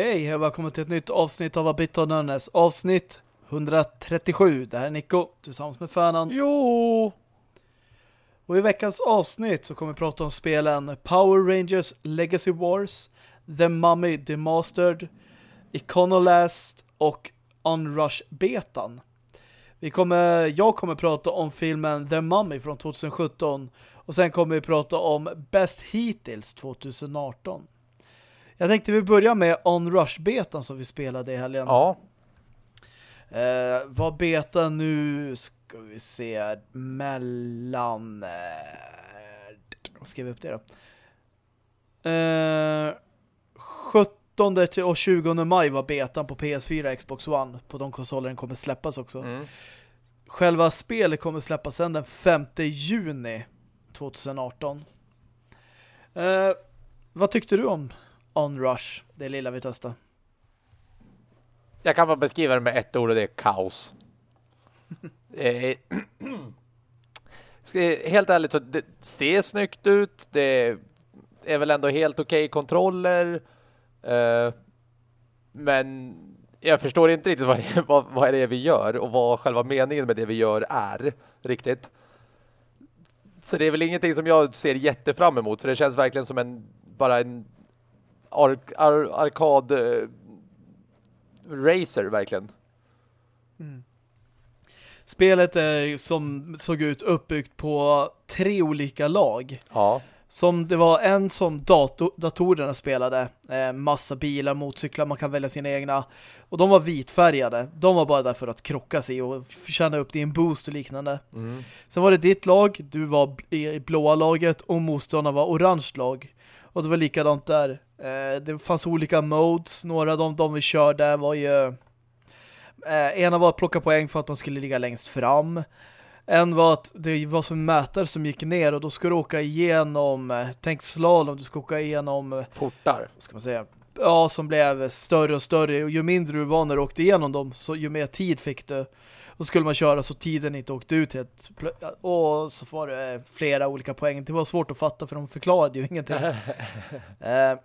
Okej, okay, välkommen till ett nytt avsnitt av Abit of Nörnes. Avsnitt 137. Det här är Nico tillsammans med Färnan. Jo! Och i veckans avsnitt så kommer vi prata om spelen Power Rangers Legacy Wars, The Mummy Demastered, Iconolast och Unrush Betan. Vi kommer, jag kommer prata om filmen The Mummy från 2017 och sen kommer vi prata om Best Hittills 2018. Jag tänkte vi börjar med On-Rush-betan som vi spelade i helgen. Ja. Eh, vad beta nu ska vi se mellan eh, vad skrev vi upp det då? Eh, 17 och 20 maj var betan på PS4 Xbox One. På de konsoler den kommer släppas också. Mm. Själva spelet kommer släppas sen den 5 juni 2018. Eh, vad tyckte du om Onrush, det lilla vi testade? Jag kan bara beskriva det med ett ord och det är kaos. helt ärligt så det ser snyggt ut. Det är väl ändå helt okej okay kontroller. Eh, men jag förstår inte riktigt vad, vad, vad är det vi gör och vad själva meningen med det vi gör är riktigt. Så det är väl ingenting som jag ser jättefram emot för det känns verkligen som en bara en ar ar arkad uh, racer verkligen. Mm. Spelet är som såg ut uppbyggt på tre olika lag. Ja. Som det var en som dator, datorerna spelade. Eh, massa bilar, motorcyklar, man kan välja sina egna. Och de var vitfärgade. De var bara där för att krocka sig och känna upp din boost och liknande. Mm. Sen var det ditt lag, du var i blåa laget och motståndarna var orange lag. Och det var likadant där. Eh, det fanns olika modes. Några av dem, de vi körde var ju... Eh, ena var att plocka poäng för att man skulle ligga längst fram. En var att det var som en mätare som gick ner och då ska du åka igenom, eh, tänk slalom, du ska åka igenom eh, portar. Ska man säga. Ja, som blev större och större. Och ju mindre du var när du åkte igenom dem, så ju mer tid fick du. Och skulle man köra så tiden inte åkte ut helt. Och så var det flera olika poäng. Det var svårt att fatta för de förklarade ju ingenting. eh,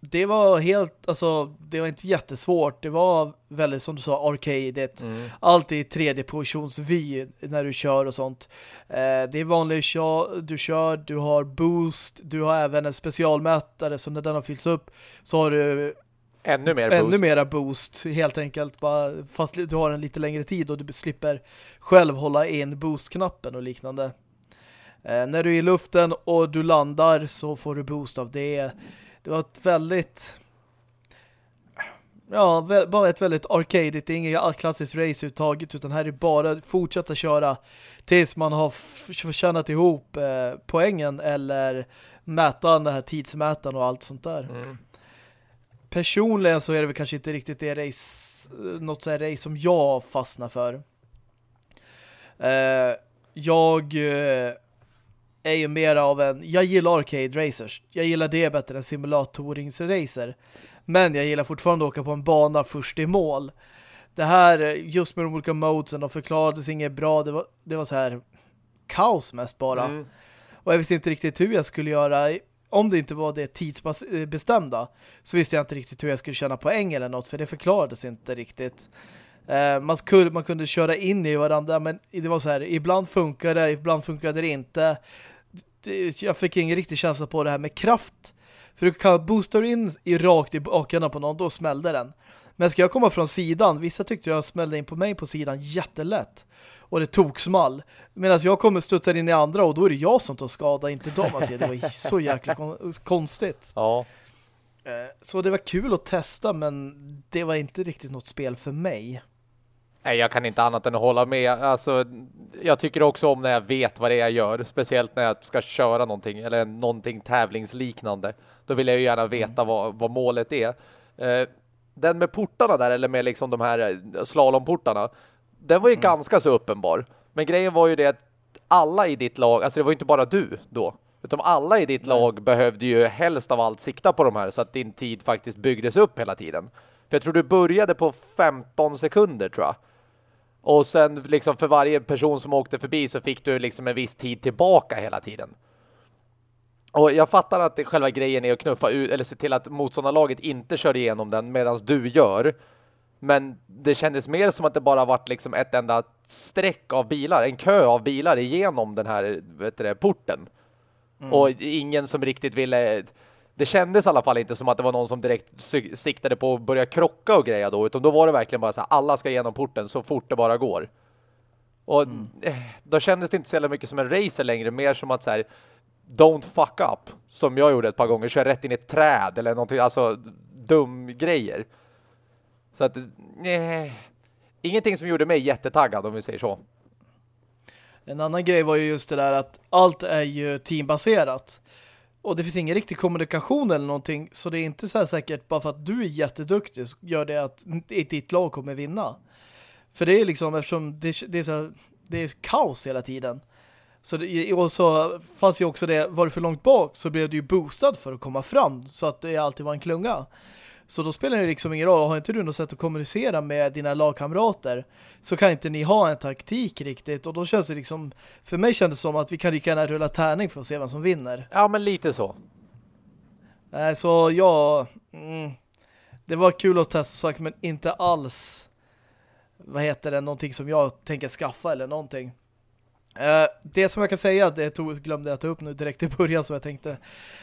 det var helt, alltså det var inte jättesvårt. Det var väldigt, som du sa, arcade. Mm. Allt i tredje positions vy när du kör och sånt. Eh, det är vanligt kör, du kör, du har boost, du har även en specialmätare så när den har fyllts upp så har du ännu mer ännu boost. mera boost helt enkelt. Bara, fast du har en lite längre tid och du slipper själv hålla in boost-knappen och liknande. Eh, när du är i luften och du landar så får du boost av det det var ett väldigt ja, bara ett väldigt arcade. Det är inget klassiskt race-uttaget utan här är bara fortsätta köra tills man har tjänat ihop eh, poängen eller mäta den här tidsmätaren och allt sånt där. Mm. Personligen så är det väl kanske inte riktigt det race något så race som jag fastnar för. Eh, jag eh, är ju mer av en... Jag gillar arcade racers. Jag gillar det bättre än simulatoringsracer. Men jag gillar fortfarande att åka på en bana först i mål. Det här, just med de olika modesen, de förklarades inget bra. Det var, det var så här kaos mest bara. Mm. Och jag visste inte riktigt hur jag skulle göra. Om det inte var det tidsbestämda eh, så visste jag inte riktigt hur jag skulle tjäna poäng eller något. För det förklarades inte riktigt. Eh, man, skulle, man kunde köra in i varandra men det var så här, ibland funkade det, ibland funkade det inte jag fick ingen riktig känsla på det här med kraft. För du kan boosta in i rakt i bakarna på någon, då smällde den. Men ska jag komma från sidan, vissa tyckte jag smällde in på mig på sidan jättelätt. Och det tog small. Medan jag kommer studsa in i andra och då är det jag som tar skada, inte de. Alltså, det var så jäkla konstigt. Ja. Eh, så det var kul att testa men det var inte riktigt något spel för mig. Nej, jag kan inte annat än att hålla med. Alltså, jag tycker också om när jag vet vad det är jag gör. Speciellt när jag ska köra någonting eller någonting tävlingsliknande. Då vill jag ju gärna veta mm. vad, vad målet är. Eh, den med portarna där, eller med liksom de här eh, slalomportarna, den var ju mm. ganska så uppenbar. Men grejen var ju det att alla i ditt lag, alltså det var ju inte bara du då, utan alla i ditt Nej. lag behövde ju helst av allt sikta på de här så att din tid faktiskt byggdes upp hela tiden. För jag tror du började på 15 sekunder tror jag. Och sen liksom för varje person som åkte förbi så fick du liksom en viss tid tillbaka hela tiden. Och jag fattar att själva grejen är att knuffa ut eller se till att motståndarlaget inte kör igenom den medan du gör. Men det kändes mer som att det bara varit liksom ett enda streck av bilar, en kö av bilar igenom den här vet du, porten. Mm. Och ingen som riktigt ville... Det kändes i alla fall inte som att det var någon som direkt siktade på att börja krocka och greja då. Utan då var det verkligen bara så här, alla ska igenom porten så fort det bara går. Och mm. Eh, då kändes det inte så mycket som en racer längre. Mer som att så här, don't fuck up. Som jag gjorde ett par gånger. Kör rätt in i ett träd eller någonting. Alltså dum grejer. Så att, nej. Ingenting som gjorde mig jättetaggad om vi säger så. En annan grej var ju just det där att allt är ju teambaserat. Och det finns ingen riktig kommunikation eller någonting. Så det är inte så här säkert bara för att du är jätteduktig så gör det att ditt lag kommer vinna. För det är liksom, eftersom det, det är, så, det är kaos hela tiden. Så det, och så fanns ju också det, var det för långt bak så blev du ju boostad för att komma fram. Så att det alltid var en klunga. Så då spelar det liksom ingen roll. Har inte du något sätt att kommunicera med dina lagkamrater så kan inte ni ha en taktik riktigt. Och då känns det liksom, för mig kändes det som att vi kan lika gärna rulla tärning för att se vem som vinner. Ja, men lite så. Så ja, mm, det var kul att testa saker men inte alls vad heter det, någonting som jag tänker skaffa eller någonting. Uh, det som jag kan säga, det tog, glömde jag ta upp nu direkt i början som jag tänkte,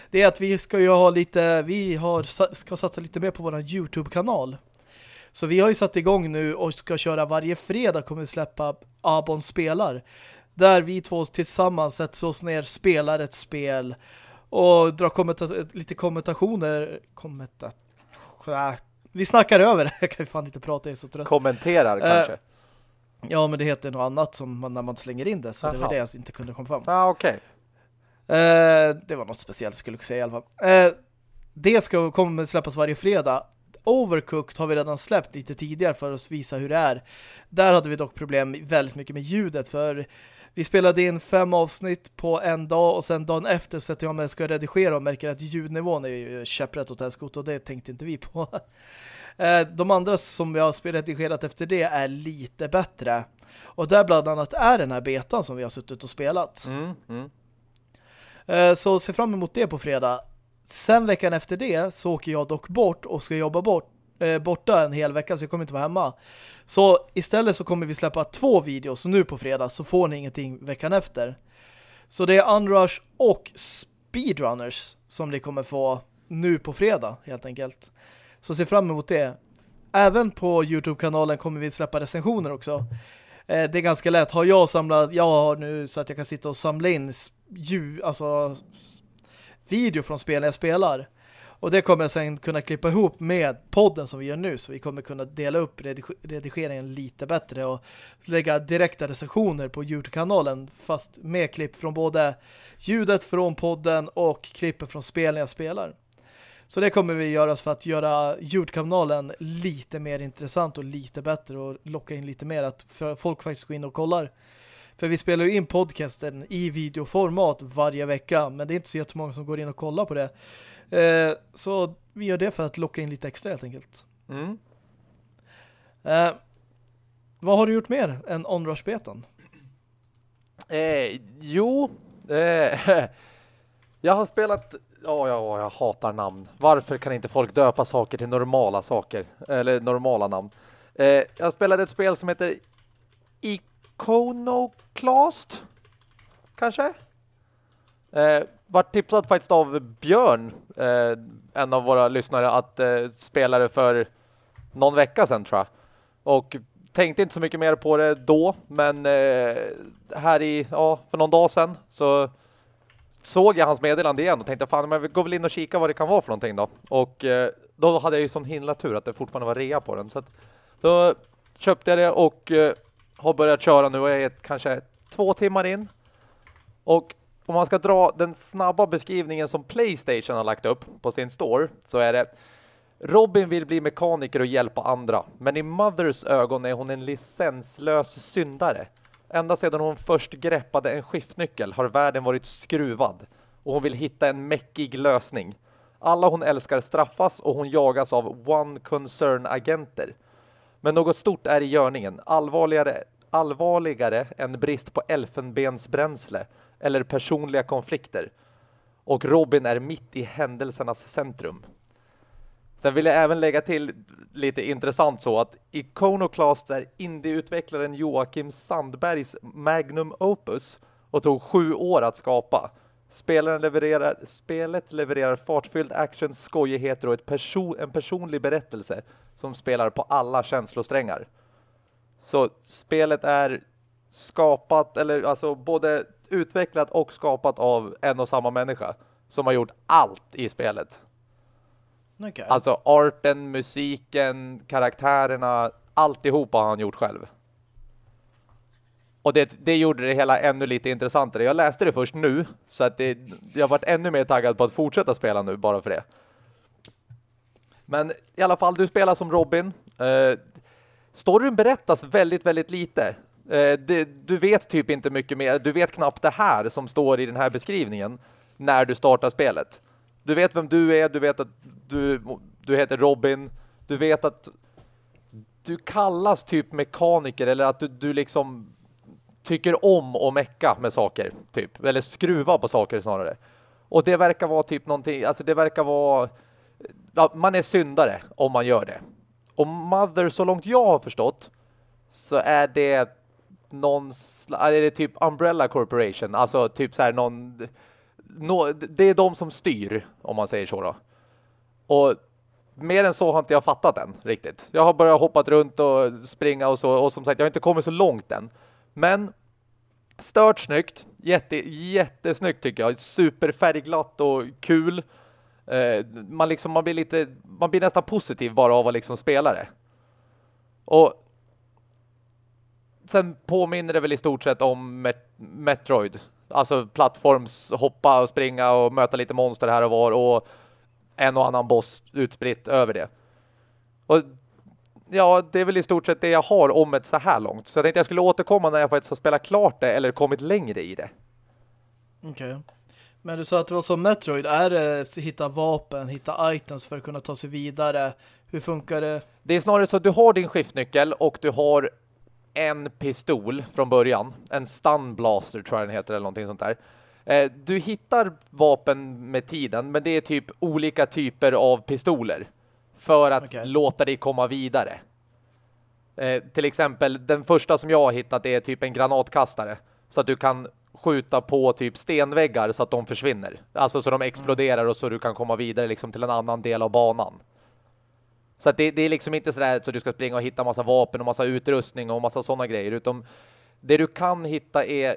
det är att vi ska ju ha lite, vi har, ska satsa lite mer på vår YouTube-kanal. Så vi har ju satt igång nu och ska köra varje fredag kommer vi släppa Abon spelar. Där vi två tillsammans sätter oss ner, spelar ett spel och drar kommenta lite kommentationer. Kommenta vi snackar över det. Jag kan ju fan inte prata, jag är så trött. Kommenterar uh, kanske? Ja, men det heter något annat som man, när man slänger in det. Så Aha. det var det jag inte kunde komma fram. Ah, okej. Okay. Uh, det var något speciellt skulle jag säga i alla fall. Uh, det ska komma släppas varje fredag. Overcooked har vi redan släppt lite tidigare för att visa hur det är. Där hade vi dock problem väldigt mycket med ljudet för vi spelade in fem avsnitt på en dag och sen dagen efter sätter jag mig och ska redigera och märker att ljudnivån är ju käpprätt åt hästskot och det tänkte inte vi på. Eh, de andra som vi har redigerat efter det är lite bättre. Och där bland annat är den här betan som vi har suttit och spelat. Mm, mm. Eh, så se fram emot det på fredag. Sen veckan efter det så åker jag dock bort och ska jobba bort eh, borta en hel vecka så jag kommer inte vara hemma. Så istället så kommer vi släppa två videos nu på fredag så får ni ingenting veckan efter. Så det är Unrush och Speedrunners som ni kommer få nu på fredag helt enkelt. Så se fram emot det. Även på Youtube-kanalen kommer vi släppa recensioner också. Eh, det är ganska lätt. Har jag samlat, jag har nu så att jag kan sitta och samla in ljud, alltså video från spel jag spelar. Och det kommer jag sen kunna klippa ihop med podden som vi gör nu. Så vi kommer kunna dela upp redigeringen lite bättre och lägga direkta recensioner på Youtube-kanalen fast med klipp från både ljudet från podden och klippen från spelen jag spelar. Så det kommer vi göra för att göra Youtube-kanalen lite mer intressant och lite bättre och locka in lite mer att folk faktiskt går in och kollar. För vi spelar ju in podcasten i videoformat varje vecka men det är inte så jättemånga som går in och kollar på det. Eh, så vi gör det för att locka in lite extra helt enkelt. Mm. Eh, vad har du gjort mer än Onrush-betan? Eh, jo, eh, jag har spelat Ja, ja, jag hatar namn. Varför kan inte folk döpa saker till normala saker? Eller normala namn. Eh, jag spelade ett spel som heter Iconoclast. Kanske? Eh, var tipsad faktiskt av Björn, eh, en av våra lyssnare, att eh, spela det för någon vecka sedan tror jag. Och tänkte inte så mycket mer på det då, men eh, här i, ja, för någon dag sedan så såg jag hans meddelande igen och tänkte fan, men vi går väl in och kika vad det kan vara för någonting då. Och eh, då hade jag ju sån himla tur att det fortfarande var rea på den. Så att, då köpte jag det och eh, har börjat köra nu och jag är kanske två timmar in. Och om man ska dra den snabba beskrivningen som Playstation har lagt upp på sin store så är det Robin vill bli mekaniker och hjälpa andra, men i Mothers ögon är hon en licenslös syndare. Ända sedan hon först greppade en skiftnyckel har världen varit skruvad och hon vill hitta en mäckig lösning. Alla hon älskar straffas och hon jagas av One Concern-agenter. Men något stort är i görningen, allvarligare, allvarligare än brist på elfenbensbränsle eller personliga konflikter. och Robin är mitt i händelsernas centrum. Sen vill jag även lägga till lite intressant så att Iconoclast är indieutvecklaren Joakim Sandbergs Magnum Opus och tog sju år att skapa. Spelaren levererar, spelet levererar fartfylld action, skojigheter och ett perso en personlig berättelse som spelar på alla känslosträngar. Så spelet är skapat, eller alltså både utvecklat och skapat av en och samma människa som har gjort allt i spelet. Okay. Alltså arten, musiken, karaktärerna, alltihopa har han gjort själv. Och det, det gjorde det hela ännu lite intressantare. Jag läste det först nu, så att det, jag har varit ännu mer taggad på att fortsätta spela nu, bara för det. Men i alla fall, du spelar som Robin. Eh, storyn berättas väldigt, väldigt lite. Eh, det, du vet typ inte mycket mer. Du vet knappt det här som står i den här beskrivningen när du startar spelet. Du vet vem du är, du vet att du, du heter Robin, du vet att du kallas typ mekaniker eller att du, du liksom tycker om att mecka med saker, typ. Eller skruva på saker snarare. Och det verkar vara typ någonting, alltså det verkar vara ja, man är syndare om man gör det. Och Mother, så långt jag har förstått, så är det någon, är det typ Umbrella Corporation, alltså typ så här någon no, det är de som styr, om man säger så då. Och mer än så har inte jag fattat än, riktigt. Jag har börjat hoppat runt och springa och så, och som sagt, jag har inte kommit så långt än. Men stört snyggt, jätte, jättesnyggt tycker jag. Superfärgglatt och kul. Eh, man liksom, man blir lite, man blir nästan positiv bara av att liksom spela det. Och sen påminner det väl i stort sett om Met Metroid alltså plattforms hoppa och springa och möta lite monster här och var och en och annan boss utspritt över det. Och ja, det är väl i stort sett det jag har om ett så här långt. Så jag tänkte jag skulle återkomma när jag faktiskt har spelat klart det eller kommit längre i det. Okej. Okay. Men du sa att det var som Metroid. Är det hitta vapen, hitta items för att kunna ta sig vidare? Hur funkar det? Det är snarare så att du har din skiftnyckel och du har en pistol från början. En stun blaster tror jag den heter eller någonting sånt där. Eh, du hittar vapen med tiden men det är typ olika typer av pistoler för att okay. låta dig komma vidare. Eh, till exempel den första som jag har hittat är typ en granatkastare så att du kan skjuta på typ stenväggar så att de försvinner. Alltså så de exploderar och så du kan komma vidare liksom till en annan del av banan. Så att det, det, är liksom inte sådär så du ska springa och hitta massa vapen och massa utrustning och massa sådana grejer. Utan det du kan hitta är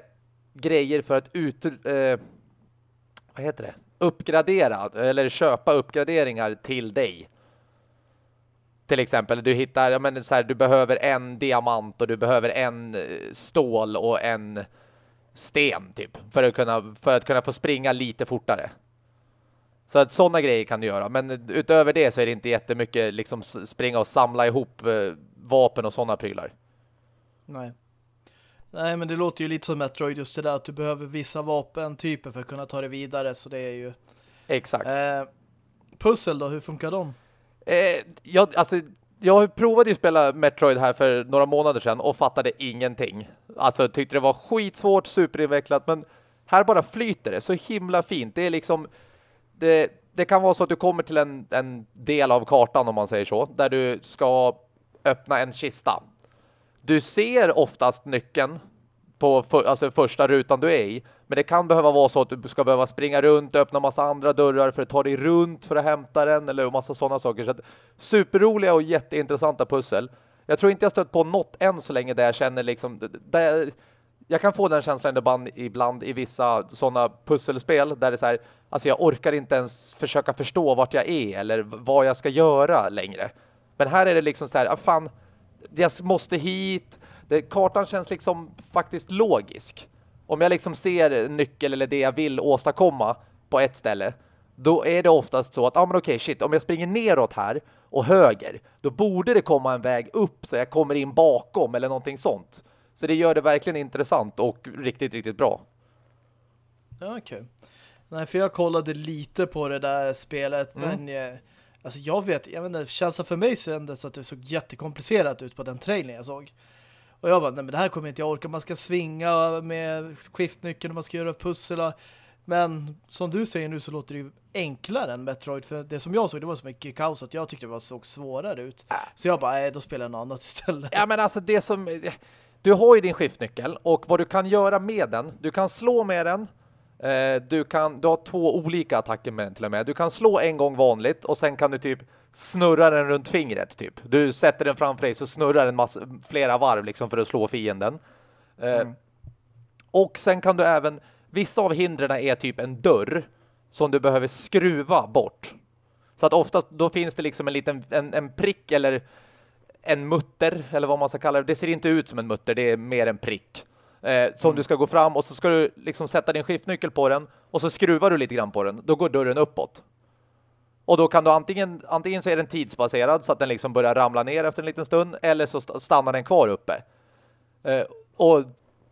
grejer för att ut... Eh, vad heter det? Uppgradera eller köpa uppgraderingar till dig. Till exempel, du hittar, ja men så här, du behöver en diamant och du behöver en eh, stål och en sten typ för att kunna för att kunna få springa lite fortare. Så att sådana grejer kan du göra. Men utöver det så är det inte jättemycket liksom springa och samla ihop eh, vapen och sådana prylar. Nej. Nej, men det låter ju lite som Metroid just det där att du behöver vissa vapentyper för att kunna ta det vidare. Så det är ju... Exakt. Eh, pussel då, hur funkar de? Eh, jag, alltså, jag provade ju spela Metroid här för några månader sedan och fattade ingenting. Alltså tyckte det var skitsvårt, superinvecklat, men här bara flyter det så himla fint. Det är liksom det, det kan vara så att du kommer till en, en del av kartan om man säger så, där du ska öppna en kista. Du ser oftast nyckeln på för, alltså första rutan du är i. Men det kan behöva vara så att du ska behöva springa runt och öppna massa andra dörrar för att ta dig runt för att hämta den eller massa sådana saker. Så att, superroliga och jätteintressanta pussel. Jag tror inte jag stött på något än så länge där jag känner liksom där jag kan få den känslan ibland, ibland i vissa sådana pusselspel där det är så här, alltså jag orkar inte ens försöka förstå vart jag är eller vad jag ska göra längre. Men här är det liksom så här, ah, fan, jag måste hit. Det, kartan känns liksom faktiskt logisk. Om jag liksom ser nyckel eller det jag vill åstadkomma på ett ställe, då är det oftast så att, ja ah, men okej, okay, shit, om jag springer neråt här och höger, då borde det komma en väg upp så jag kommer in bakom eller någonting sånt. Så det gör det verkligen intressant och riktigt, riktigt bra. Ja, okej. Okay. Nej, för jag kollade lite på det där spelet, mm. men jag, alltså jag vet, jag vet inte, känslan för mig kändes att det såg jättekomplicerat ut på den trailern jag såg. Och jag bara, nej men det här kommer inte jag orka. Man ska svinga med skiftnyckeln och man ska göra pussel. Men som du säger nu så låter det ju enklare än Metroid. För det som jag såg, det var så mycket kaos att jag tyckte det var såg svårare ut. Så jag bara, nej, då spelar jag något annat istället. Ja, men alltså det som... Du har ju din skiftnyckel och vad du kan göra med den, du kan slå med den, eh, du, kan, du har två olika attacker med den till och med. Du kan slå en gång vanligt och sen kan du typ snurra den runt fingret typ. Du sätter den framför dig så snurrar den massa, flera varv liksom för att slå fienden. Eh, mm. Och sen kan du även, vissa av hindren är typ en dörr som du behöver skruva bort. Så att oftast då finns det liksom en liten en, en prick eller en mutter eller vad man ska kalla det. Det ser inte ut som en mutter, det är mer en prick. Eh, som mm. du ska gå fram och så ska du liksom sätta din skiftnyckel på den och så skruvar du lite grann på den. Då går dörren uppåt. Och då kan du antingen, antingen så är den tidsbaserad så att den liksom börjar ramla ner efter en liten stund eller så stannar den kvar uppe. Eh, och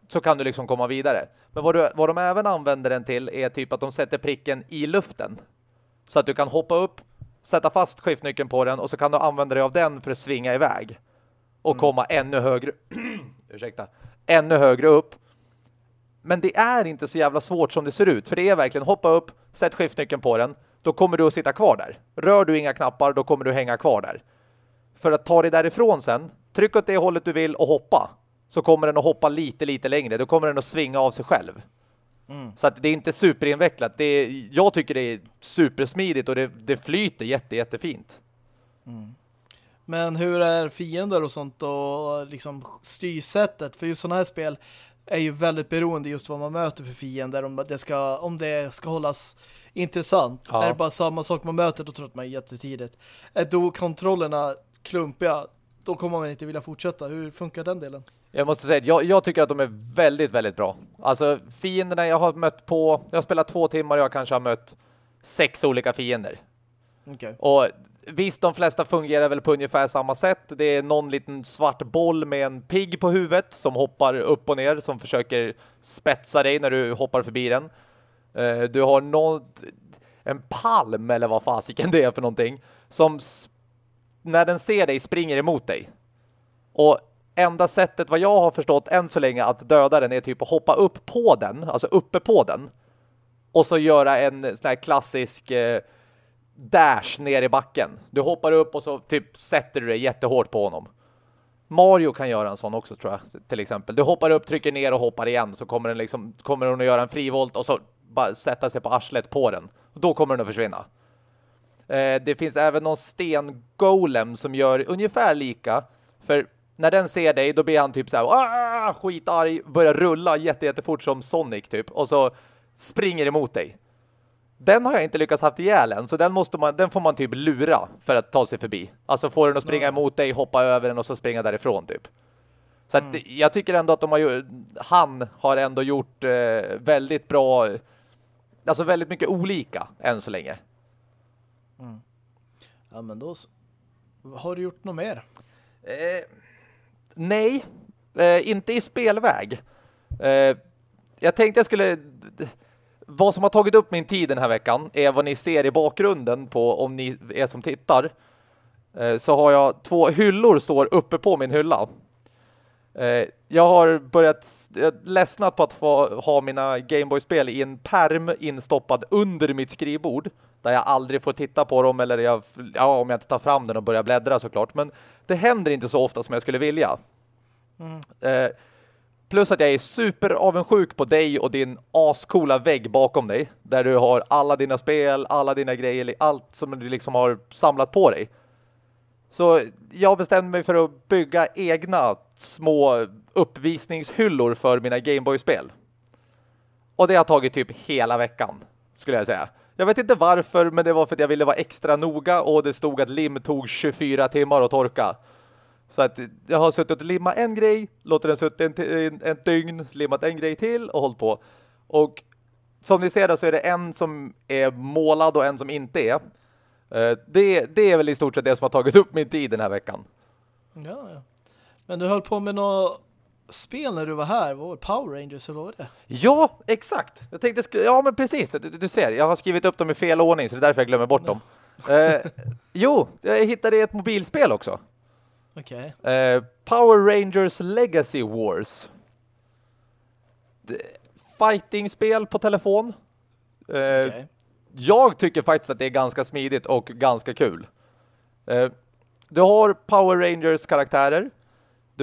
så kan du liksom komma vidare. Men vad, du, vad de även använder den till är typ att de sätter pricken i luften. Så att du kan hoppa upp, sätta fast skiftnyckeln på den och så kan du använda dig av den för att svinga iväg. Och mm. komma ännu högre ursäkta, ännu högre upp. Men det är inte så jävla svårt som det ser ut. För det är verkligen hoppa upp, sätt skiftnyckeln på den. Då kommer du att sitta kvar där. Rör du inga knappar, då kommer du hänga kvar där. För att ta dig därifrån sen, tryck åt det hållet du vill och hoppa så kommer den att hoppa lite, lite längre. Då kommer den att svinga av sig själv. Mm. Så att det är inte superinvecklat. Det är, jag tycker det är supersmidigt och det, det flyter jätte, jättefint. Mm. Men hur är fiender och sånt och liksom styrsättet? För just sådana här spel är ju väldigt beroende just vad man möter för fiender. Om det ska, om det ska hållas intressant. Ja. Är det bara samma sak man möter, då tror jag att man är jättetidigt. Är då kontrollerna klumpiga, då kommer man inte vilja fortsätta. Hur funkar den delen? Jag måste säga att jag, jag, tycker att de är väldigt, väldigt bra. Alltså fienderna jag har mött på, jag har spelat två timmar och jag kanske har mött sex olika fiender. Okay. Och visst, de flesta fungerar väl på ungefär samma sätt. Det är någon liten svart boll med en pigg på huvudet som hoppar upp och ner, som försöker spetsa dig när du hoppar förbi den. Uh, du har något, en palm eller vad fasiken det är för någonting, som när den ser dig springer emot dig. Och enda sättet vad jag har förstått än så länge att döda den är typ att hoppa upp på den, alltså uppe på den. Och så göra en sån här klassisk eh, dash ner i backen. Du hoppar upp och så typ sätter du dig jättehårt på honom. Mario kan göra en sån också tror jag, till exempel. Du hoppar upp, trycker ner och hoppar igen så kommer den liksom kommer hon att göra en frivolt och så bara sätta sig på arslet på den. Då kommer den att försvinna. Eh, det finns även någon stengolem som gör ungefär lika. För när den ser dig, då blir han typ så här skitarg, börjar rulla jätte, jättefort som Sonic typ. Och så springer emot dig. Den har jag inte lyckats haft ihjäl än, så den, måste man, den får man typ lura för att ta sig förbi. Alltså får den att springa mm. emot dig, hoppa över den och så springa därifrån typ. Så mm. att jag tycker ändå att de har gjort, han har ändå gjort eh, väldigt bra, alltså väldigt mycket olika än så länge. Mm. Ja men då har du gjort något mer? Eh, nej, eh, inte i spelväg. Eh, jag tänkte jag skulle... Vad som har tagit upp min tid den här veckan är vad ni ser i bakgrunden på om ni är som tittar. Eh, så har jag två hyllor står uppe på min hylla. Eh, jag har börjat ledsnat på att få ha mina Gameboy-spel i en perm instoppad under mitt skrivbord. Där jag aldrig får titta på dem eller jag, ja, om jag inte tar fram den och börjar bläddra såklart. Men det händer inte så ofta som jag skulle vilja. Mm. Eh, plus att jag är super avundsjuk på dig och din ascoola vägg bakom dig. Där du har alla dina spel, alla dina grejer, allt som du liksom har samlat på dig. Så jag bestämde mig för att bygga egna små uppvisningshyllor för mina Gameboy-spel. Och det har tagit typ hela veckan, skulle jag säga. Jag vet inte varför, men det var för att jag ville vara extra noga och det stod att lim tog 24 timmar att torka. Så att jag har suttit och limmat en grej, låter den suttit en, en, en dygn, limmat en grej till och hållit på. Och som ni ser då så är det en som är målad och en som inte är. Eh, det, det är väl i stort sett det som har tagit upp min tid den här veckan. Ja, ja. Men du höll på med något spel när du var här. Var? Power Rangers eller vad var det? Ja, exakt. Jag tänkte, ja men precis. Du, du, ser, jag har skrivit upp dem i fel ordning så det är därför jag glömmer bort dem. eh, jo, jag hittade ett mobilspel också. Okej. Okay. Eh, Power Rangers Legacy Wars. Fighting-spel på telefon. Eh, okay. Jag tycker faktiskt att det är ganska smidigt och ganska kul. Eh, du har Power Rangers karaktärer.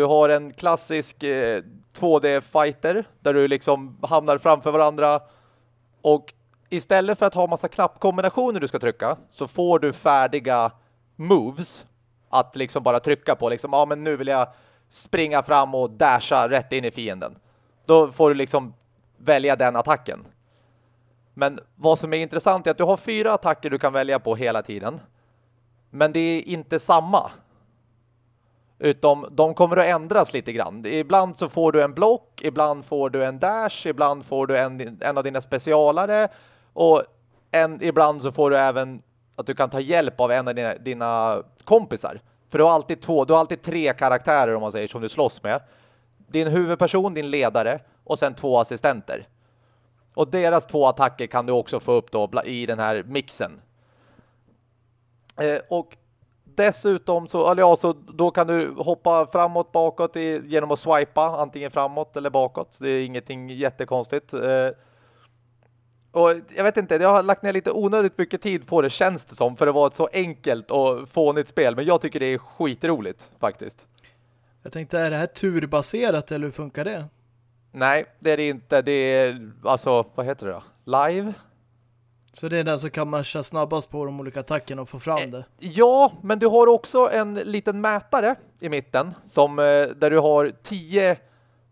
Du har en klassisk eh, 2D-fighter där du liksom hamnar framför varandra och istället för att ha massa knappkombinationer du ska trycka så får du färdiga moves att liksom bara trycka på. Liksom, ja men nu vill jag springa fram och dasha rätt in i fienden. Då får du liksom välja den attacken. Men vad som är intressant är att du har fyra attacker du kan välja på hela tiden. Men det är inte samma. Utom de kommer att ändras lite grann. Ibland så får du en block, ibland får du en dash, ibland får du en, en av dina specialare och en, ibland så får du även att du kan ta hjälp av en av dina, dina kompisar. För du har alltid två, du har alltid tre karaktärer om man säger som du slåss med. Din huvudperson, din ledare och sen två assistenter. Och deras två attacker kan du också få upp då i den här mixen. Eh, och dessutom så, eller ja, så då kan du hoppa framåt, bakåt i, genom att swipa antingen framåt eller bakåt. Det är ingenting jättekonstigt. Eh, och jag vet inte, jag har lagt ner lite onödigt mycket tid på det känns det som för det var ett så enkelt och fånigt spel. Men jag tycker det är skitroligt faktiskt. Jag tänkte, är det här turbaserat eller hur funkar det? Nej, det är det inte. Det är, alltså, vad heter det då? Live? Så det är den som kan matcha snabbast på de olika attackerna och få fram eh, det? Ja, men du har också en liten mätare i mitten som, eh, där du har 10,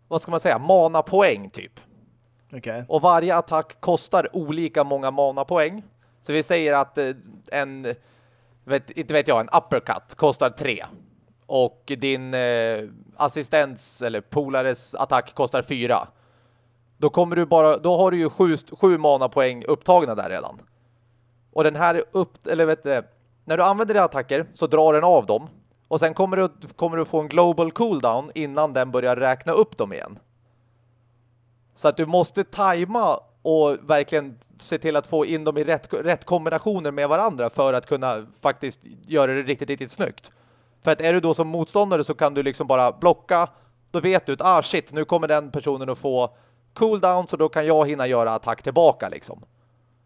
vad ska man säga, mana-poäng typ. Okay. Och varje attack kostar olika många mana-poäng. Så vi säger att eh, en, vet, inte vet jag, en uppercut kostar 3. Och din eh, assistents eller polares attack kostar 4. Då kommer du bara, då har du ju sju, sju mana-poäng upptagna där redan. Och den här upp, eller vet du, när du använder dina attacker så drar den av dem. Och sen kommer du, kommer du få en global cooldown innan den börjar räkna upp dem igen. Så att du måste tajma och verkligen se till att få in dem i rätt, rätt kombinationer med varandra för att kunna faktiskt göra det riktigt, riktigt snyggt. För att är du då som motståndare så kan du liksom bara blocka, då vet du att ah shit, nu kommer den personen att få cooldown så då kan jag hinna göra attack tillbaka liksom.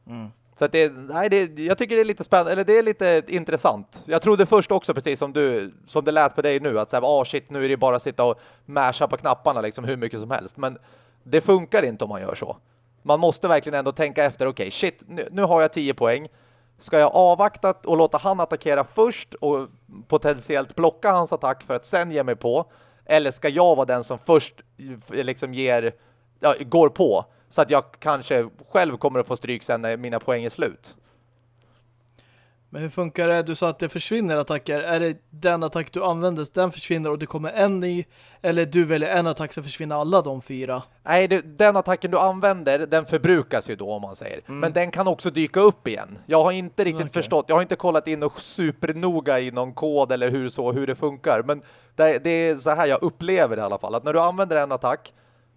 Mm. Så att det, nej, det, jag tycker det är lite spännande, eller det är lite intressant. Jag trodde först också, precis som du, som det lät på dig nu, att säga, ah shit, nu är det bara att sitta och masha på knapparna liksom hur mycket som helst. Men det funkar inte om man gör så. Man måste verkligen ändå tänka efter, okej, okay, shit, nu, nu, har jag 10 poäng. Ska jag avvakta och låta han attackera först och potentiellt blocka hans attack för att sen ge mig på? Eller ska jag vara den som först liksom ger, ja, går på? Så att jag kanske själv kommer att få stryk sen när mina poäng är slut. Men hur funkar det? Du sa att det försvinner attacker. Är det den attack du använder, den försvinner och det kommer en ny? Eller du väljer en attack så försvinner alla de fyra? Nej, det, den attacken du använder, den förbrukas ju då om man säger. Mm. Men den kan också dyka upp igen. Jag har inte riktigt okay. förstått, jag har inte kollat in och supernoga i någon kod eller hur så, hur det funkar. Men det, det är så här jag upplever det i alla fall. Att när du använder en attack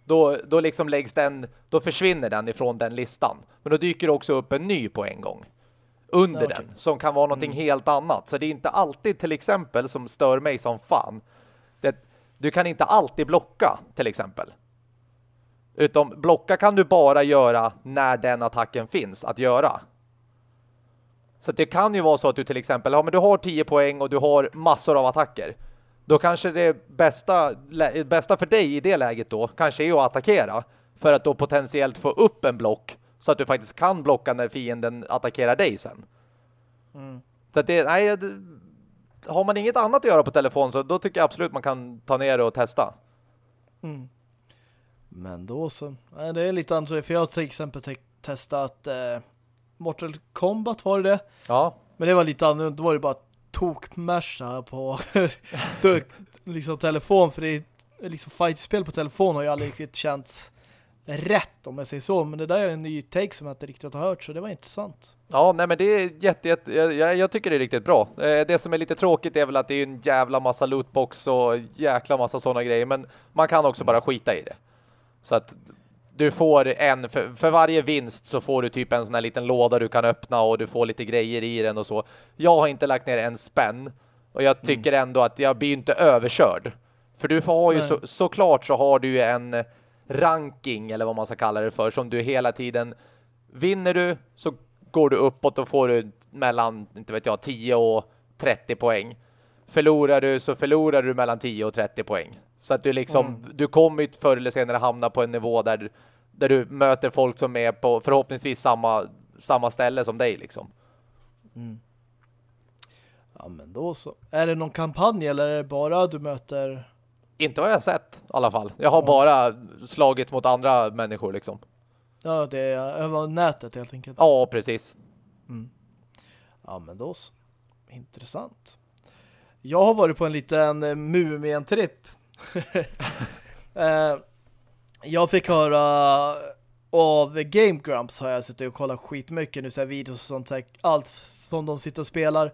då, då liksom läggs den, då försvinner den ifrån den listan. Men då dyker det också upp en ny på en gång under okay. den som kan vara någonting mm. helt annat. Så det är inte alltid till exempel som stör mig som fan. Det, du kan inte alltid blocka till exempel. Utom blocka kan du bara göra när den attacken finns att göra. Så det kan ju vara så att du till exempel ja, men du har 10 poäng och du har massor av attacker. Då kanske det bästa, bästa för dig i det läget då kanske är att attackera. För att då potentiellt få upp en block så att du faktiskt kan blocka när fienden attackerar dig sen. Mm. Så att det, nej, det, har man inget annat att göra på telefon så då tycker jag absolut man kan ta ner det och testa. Mm. Men då så. Nej, det är lite annat. För jag har till exempel te testat eh, Mortal Kombat var det det? Ja. Men det var lite annorlunda. Då var det bara tokmärsa på liksom telefon. För det är liksom fightspel på telefon har ju aldrig riktigt känts rätt om jag säger så. Men det där är en ny take som jag inte riktigt har hört så det var intressant. Ja, nej men det är jätte, jätte jag, jag tycker det är riktigt bra. Eh, det som är lite tråkigt är väl att det är en jävla massa lootbox och jäkla massa sådana grejer. Men man kan också bara skita i det. Så att du får en, för, för, varje vinst så får du typ en sån här liten låda du kan öppna och du får lite grejer i den och så. Jag har inte lagt ner en spänn och jag tycker mm. ändå att jag blir inte överkörd. För du har ju så, såklart så har du ju en ranking eller vad man ska kalla det för som du hela tiden Vinner du så går du uppåt och får du mellan, inte vet jag, 10 och 30 poäng. Förlorar du så förlorar du mellan 10 och 30 poäng. Så att du liksom, mm. du kommer ju förr eller senare hamna på en nivå där, där du möter folk som är på förhoppningsvis samma, samma ställe som dig liksom. Mm. Ja men då så. Är det någon kampanj eller är det bara du möter... Inte vad jag har sett i alla fall. Jag har ja. bara slagit mot andra människor liksom. Ja, det är över nätet helt enkelt. Ja, precis. Mm. Ja, men då så. Intressant. Jag har varit på en liten uh, Mumien-tripp. Uh, jag fick höra av Game Grumps har jag suttit och kollat skitmycket nu så här videos och sånt, så här, allt som de sitter och spelar.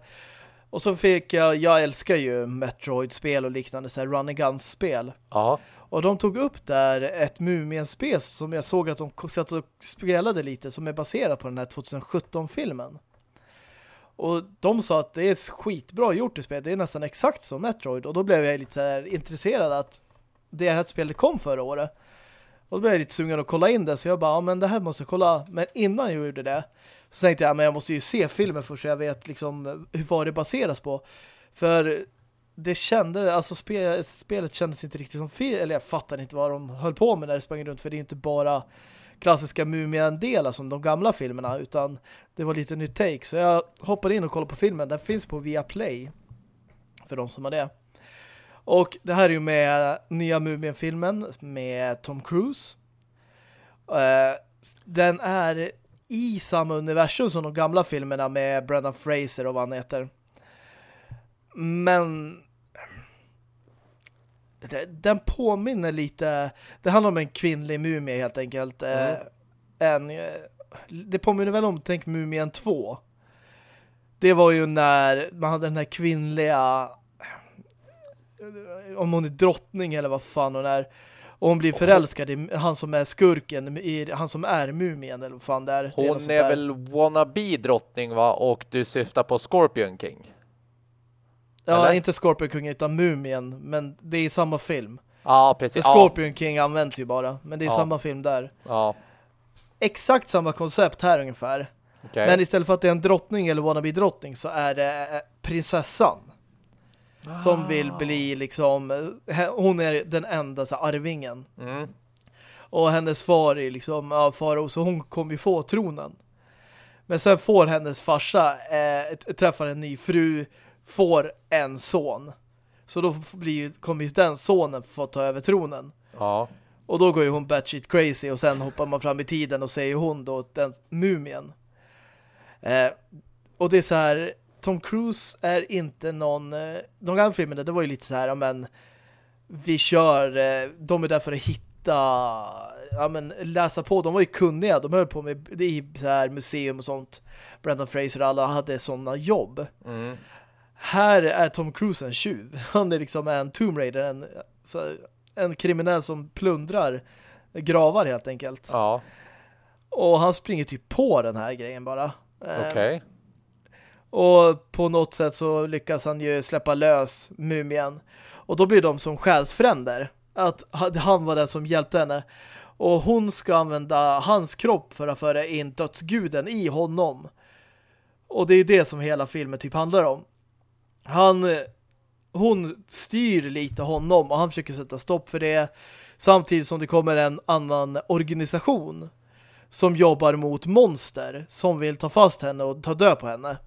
Och så fick jag, jag älskar ju Metroid-spel och liknande så här run and gun-spel. Ja. Och de tog upp där ett Mumien-spel som jag såg att de satt och spelade lite som är baserat på den här 2017-filmen. Och de sa att det är skitbra gjort i spelet. Det är nästan exakt som Metroid. Och då blev jag lite så här intresserad att det här spelet kom förra året. Och då blev jag lite sugen att kolla in det. Så jag bara, ja men det här måste jag kolla. Men innan jag gjorde det så tänkte jag, men jag måste ju se filmen först så jag vet liksom vad det baseras på. För det kände, alltså spe, spelet kändes inte riktigt som film, eller jag fattar inte vad de höll på med när det sprang runt, för det är inte bara klassiska Mumien-delar som de gamla filmerna, utan det var lite nytt take. Så jag hoppade in och kollade på filmen. Den finns på Viaplay för de som har det. Och det här är ju med nya Mumien-filmen med Tom Cruise. Eh, den är i samma universum som de gamla filmerna med Brendan Fraser och vad han heter. Men den påminner lite det handlar om en kvinnlig mumie helt enkelt. Mm. En, det påminner väl om tänk Mumien 2. Det var ju när man hade den här kvinnliga om hon är drottning eller vad fan hon är och hon blir förälskad i han som är skurken, i han som är mumien eller vad fan det är. Hon det är, är väl wannabe drottning va? Och du syftar på Scorpion King? Ja, eller? inte Scorpion King utan mumien, men det är i samma film. Ja, precis. Scorpion ja. King används ju bara, men det är ja. samma film där. Ja. Exakt samma koncept här ungefär. Okay. Men istället för att det är en drottning eller wannabe drottning så är det eh, prinsessan som vill ah. bli liksom hon är den enda så arvingen. Mm. Och hennes far är liksom ja, farao så hon kommer ju få tronen. Men sen får hennes farsa eh, träffar en ny fru, får en son. Så då blir, kommer ju den sonen få ta över tronen. Ja. Och då går ju hon batshit crazy och sen hoppar man fram i tiden och säger hon då den mumien. Eh, och det är så här Tom Cruise är inte någon... Eh, de gamla filmerna, det var ju lite så här, men vi kör, eh, de är där för att hitta, ja men läsa på, de var ju kunniga, de höll på med det i så här museum och sånt. Brendan Fraser och alla hade sådana jobb. Mm. Här är Tom Cruise en tjuv. Han är liksom en Tomb Raider, en, en kriminell som plundrar gravar helt enkelt. Ja. Och han springer typ på den här grejen bara. Okej. Okay. Och på något sätt så lyckas han ju släppa lös mumien. Och då blir de som själsfränder. Att han var den som hjälpte henne. Och hon ska använda hans kropp för att föra in dödsguden i honom. Och det är det som hela filmen typ handlar om. Han hon styr lite honom och han försöker sätta stopp för det samtidigt som det kommer en annan organisation som jobbar mot monster som vill ta fast henne och ta död på henne.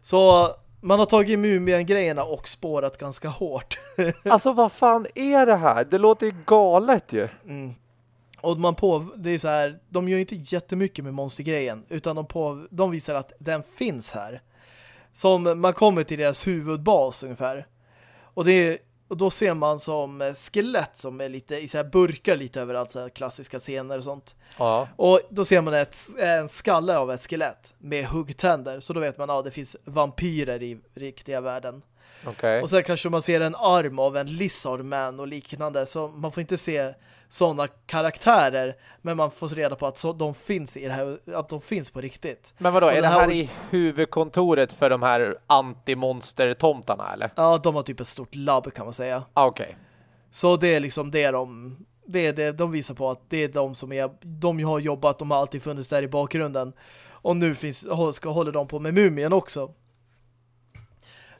Så man har tagit Mumien-grejerna och spårat ganska hårt. alltså vad fan är det här? Det låter ju galet ju. Mm. Och man på, det är så här, de gör inte jättemycket med monstergrejen utan de, på, de visar att den finns här. Som man kommer till deras huvudbas ungefär. Och det och då ser man som eh, skelett som är lite i så här burkar lite överallt, så här klassiska scener och sånt. Ja. Och då ser man ett, en skalle av ett skelett med huggtänder. Så då vet man att ja, det finns vampyrer i riktiga världen. Okay. Och sen kanske man ser en arm av en lizardman och liknande. Så man får inte se sådana karaktärer men man får reda på att så, de finns i det här, att de finns på riktigt. Men vadå, är det här, här i huvudkontoret för de här antimonster-tomtarna eller? Ja, de har typ ett stort labb kan man säga. Ah, okej. Okay. Så det är liksom det de Det är det de visar på att det är de som är, de har jobbat, de har alltid funnits där i bakgrunden. Och nu finns, ska hålla de på med Mumien också.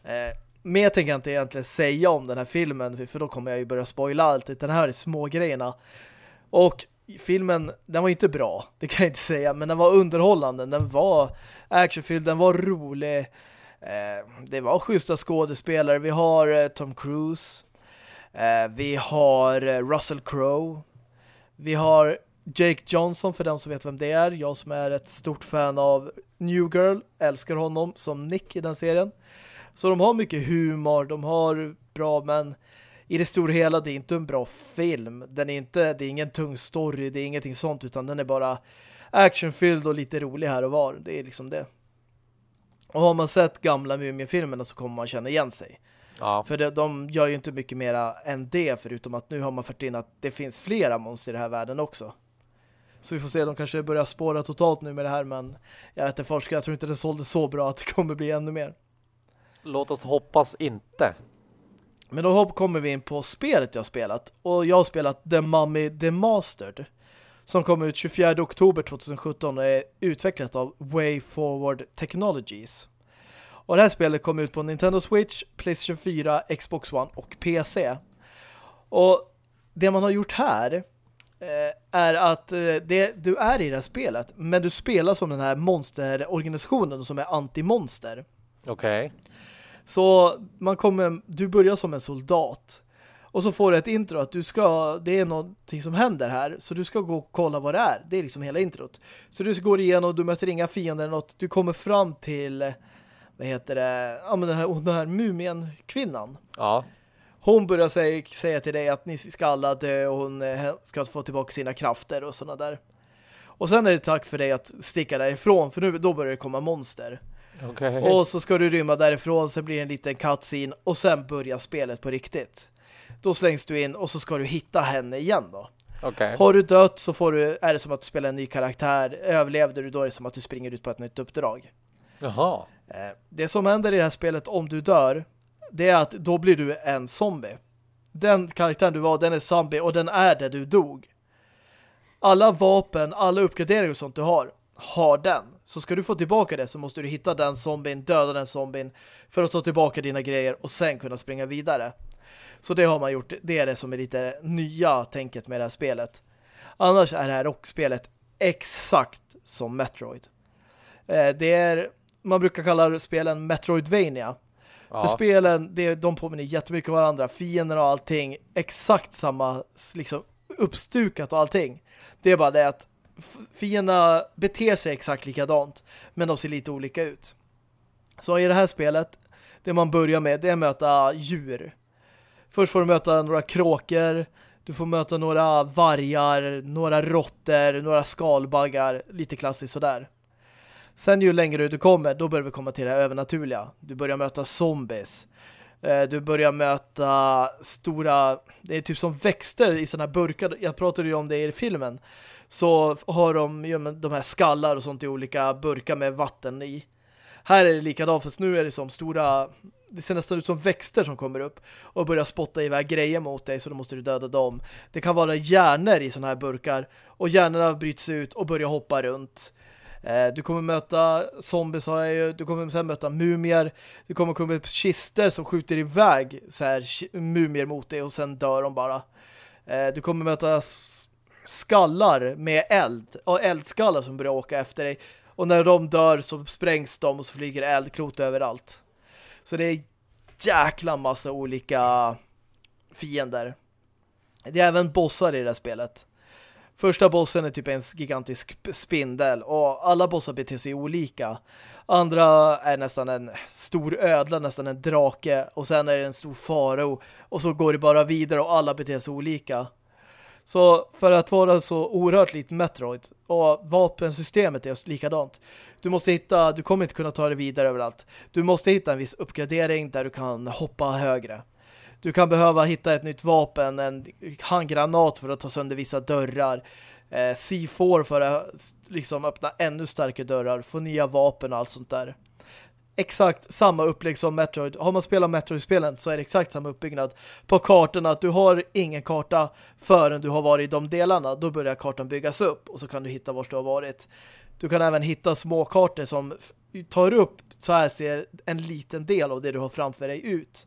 Eh, mer tänker jag inte egentligen säga om den här filmen, för då kommer jag ju börja spoila allt. Utan här är små grejerna. Och filmen, den var inte bra, det kan jag inte säga, men den var underhållande, den var actionfylld, den var rolig. Eh, det var schyssta skådespelare. Vi har eh, Tom Cruise. Eh, vi har eh, Russell Crowe. Vi har Jake Johnson för den som vet vem det är. Jag som är ett stort fan av New Girl älskar honom som Nick i den serien. Så de har mycket humor, de har bra, men i det stora hela det är inte en bra film. Den är inte, det är ingen tung story, det är ingenting sånt, utan den är bara actionfylld och lite rolig här och var. Det är liksom det. Och har man sett gamla Mumien-filmerna så kommer man känna igen sig. Ja. För det, de gör ju inte mycket mera än det, förutom att nu har man fört in att det finns flera monster i den här världen också. Så vi får se, de kanske börjar spåra totalt nu med det här, men jag vet inte forskar, jag tror inte det sålde så bra att det kommer bli ännu mer. Låt oss hoppas inte. Men då kommer vi in på spelet jag har spelat. Och jag har spelat The Mummy Demastered. Som kom ut 24 oktober 2017 och är utvecklat av Way Forward Technologies. Och det här spelet kom ut på Nintendo Switch, Playstation 4, Xbox One och PC. Och det man har gjort här eh, är att eh, det, du är i det här spelet, men du spelar som den här monsterorganisationen som är anti-monster. Okej. Okay. Så man kommer, du börjar som en soldat. Och så får du ett intro att du ska, det är någonting som händer här. Så du ska gå och kolla vad det är. Det är liksom hela introt. Så du går igenom, du möter inga fiender eller något. Du kommer fram till, vad heter det, ja men den här, den här mumien-kvinnan. Ja. Hon börjar säga, säga till dig att ni ska alla dö och hon eh, ska få tillbaka sina krafter och sådana där. Och sen är det tack för dig att sticka därifrån för nu, då börjar det komma monster. Okay. Och så ska du rymma därifrån, sen blir det en liten cutscene och sen börjar spelet på riktigt. Då slängs du in och så ska du hitta henne igen då. Okay. Har du dött så får du, är det som att du spelar en ny karaktär. Överlevde du då är det som att du springer ut på ett nytt uppdrag. Jaha. Eh, det som händer i det här spelet om du dör, det är att då blir du en zombie. Den karaktären du var, den är zombie och den är där du dog. Alla vapen, alla uppgraderingar och sånt du har, har den. Så ska du få tillbaka det så måste du hitta den zombien, döda den zombien för att ta tillbaka dina grejer och sen kunna springa vidare. Så det har man gjort. Det är det som är lite nya tänket med det här spelet. Annars är det här och spelet exakt som Metroid. Eh, det är, man brukar kalla spelen Metroidvania. Ja. För spelen, det, de påminner jättemycket om varandra. Fiender och allting. Exakt samma, liksom uppstukat och allting. Det är bara det att fienderna beter sig exakt likadant men de ser lite olika ut. Så i det här spelet det man börjar med det är att möta djur. Först får du möta några kråkor, du får möta några vargar, några råttor, några skalbaggar, lite klassiskt sådär. Sen ju längre du kommer, då börjar vi komma till det övernaturliga. Du börjar möta zombies. Eh, du börjar möta stora, det är typ som växter i sådana här burkar. Jag pratade ju om det i filmen så har de ju de här skallar och sånt i olika burkar med vatten i. Här är det likadant fast nu är det som stora det ser nästan ut som växter som kommer upp och börjar spotta iväg grejer mot dig så då måste du döda dem. Det kan vara hjärnor i sådana här burkar och hjärnorna bryts ut och börjar hoppa runt. Eh, du kommer möta zombies har jag ju. Du kommer sen möta mumier. Du kommer komma upp kister som skjuter iväg så här mumier mot dig och sen dör de bara. Eh, du kommer möta skallar med eld och eldskallar som börjar åka efter dig. Och när de dör så sprängs de och så flyger eldklot överallt. Så det är jäkla massa olika fiender. Det är även bossar i det här spelet. Första bossen är typ en gigantisk spindel och alla bossar beter sig olika. Andra är nästan en stor ödla, nästan en drake och sen är det en stor faro och så går det bara vidare och alla beter sig olika. Så för att vara så oerhört likt Metroid och vapensystemet är likadant. Du måste hitta, du kommer inte kunna ta det vidare överallt. Du måste hitta en viss uppgradering där du kan hoppa högre. Du kan behöva hitta ett nytt vapen, en handgranat för att ta sönder vissa dörrar. Eh, C4 för att liksom öppna ännu starkare dörrar, få nya vapen och allt sånt där exakt samma upplägg som Metroid. Har man spelat Metroid-spelen så är det exakt samma uppbyggnad på kartorna. Att du har ingen karta förrän du har varit i de delarna. Då börjar kartan byggas upp och så kan du hitta var du har varit. Du kan även hitta små kartor som tar upp så här ser en liten del av det du har framför dig ut.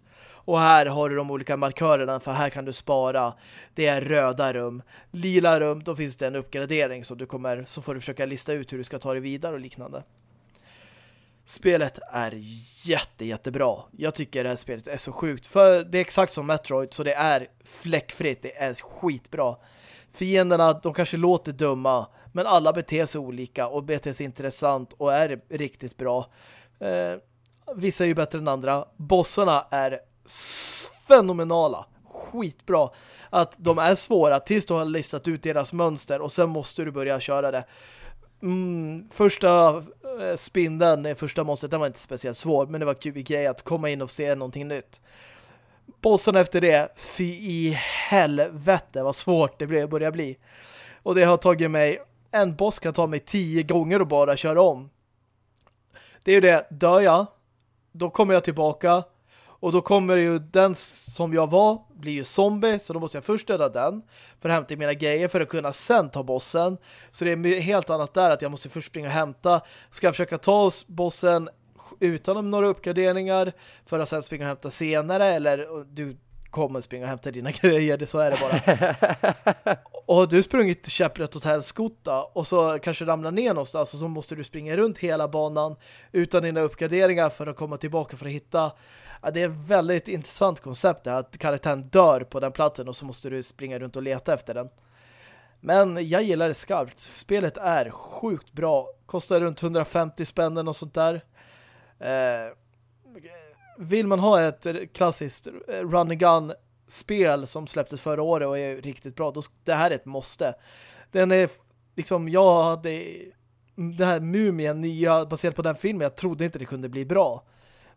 Och här har du de olika markörerna för här kan du spara. Det är röda rum. Lila rum, då finns det en uppgradering så du kommer så får du försöka lista ut hur du ska ta dig vidare och liknande. Spelet är jätte, jättebra. Jag tycker det här spelet är så sjukt. För det är exakt som Metroid så det är fläckfritt. Det är skitbra. Fienderna, de kanske låter dumma men alla beter sig olika och beter sig intressant och är riktigt bra. Eh, vissa är ju bättre än andra. Bossarna är fenomenala. Skitbra. Att de är svåra tills du har listat ut deras mönster och sen måste du börja köra det. Mm, första eh, spindeln i första monstret, den var inte speciellt svår men det var kul grej att komma in och se någonting nytt. Bossen efter det, fy i helvete vad svårt det börjar bli. Och det har tagit mig, en boss kan ta mig tio gånger och bara köra om. Det är ju det, dör jag, då kommer jag tillbaka och då kommer ju den som jag var blir ju zombie, så då måste jag först döda den för att hämta mina grejer för att kunna sen ta bossen. Så det är helt annat där att jag måste först springa och hämta. Ska jag försöka ta bossen utan några uppgraderingar för att sen springa och hämta senare eller du kommer springa och hämta dina grejer, så är det bara. och du sprungit käpprätt åt helskotta och så kanske ramlar ner någonstans och så måste du springa runt hela banan utan dina uppgraderingar för att komma tillbaka för att hitta det är ett väldigt intressant koncept det att karaktären dör på den platsen och så måste du springa runt och leta efter den. Men jag gillar det skarpt. Spelet är sjukt bra. Kostar runt 150 spänn och sånt där. Eh, vill man ha ett klassiskt run and gun spel som släpptes förra året och är riktigt bra, då det här är ett måste. Den är liksom, jag hade det här Mumien nya, baserat på den filmen, jag trodde inte det kunde bli bra.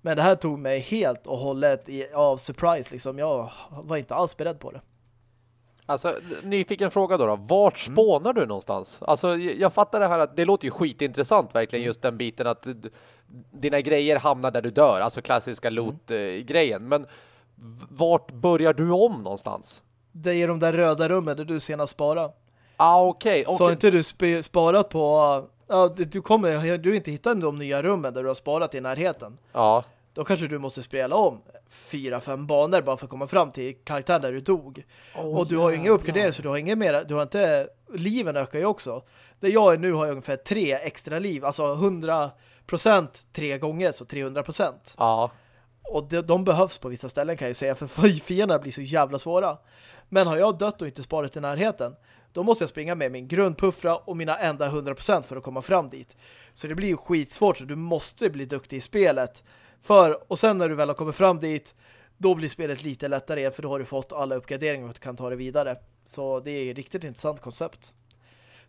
Men det här tog mig helt och hållet i, av surprise liksom. Jag var inte alls beredd på det. Alltså, nyfiken fråga då då. Vart mm. spånar mm. du någonstans? Alltså, jag fattar det här att det låter ju skitintressant verkligen mm. just den biten att dina grejer hamnar där du dör. Alltså klassiska mm. loot-grejen. Men vart börjar du om någonstans? Det är de där röda rummen där du senast sparade. Ah, okej. Okay, okay. Så har inte du sp sparat på... Ja, du kommer du inte hitta de nya rummen där du har sparat i närheten. Ja då kanske du måste spela om fyra, fem banor bara för att komma fram till karaktären där du dog. Oh, och du har ju inga uppgraderingar så du har inga mer, du har inte, liven ökar ju också. Där jag är nu har jag ungefär tre extra liv, alltså 100 procent tre gånger, så 300 procent. Ja. Och de, de, behövs på vissa ställen kan jag säga, för fienderna blir så jävla svåra. Men har jag dött och inte sparat i närheten, då måste jag springa med min grundpuffra och mina enda 100% för att komma fram dit. Så det blir ju skitsvårt, så du måste bli duktig i spelet för, och sen när du väl har kommit fram dit då blir spelet lite lättare för då har du fått alla uppgraderingar och kan ta det vidare. Så det är ett riktigt intressant koncept.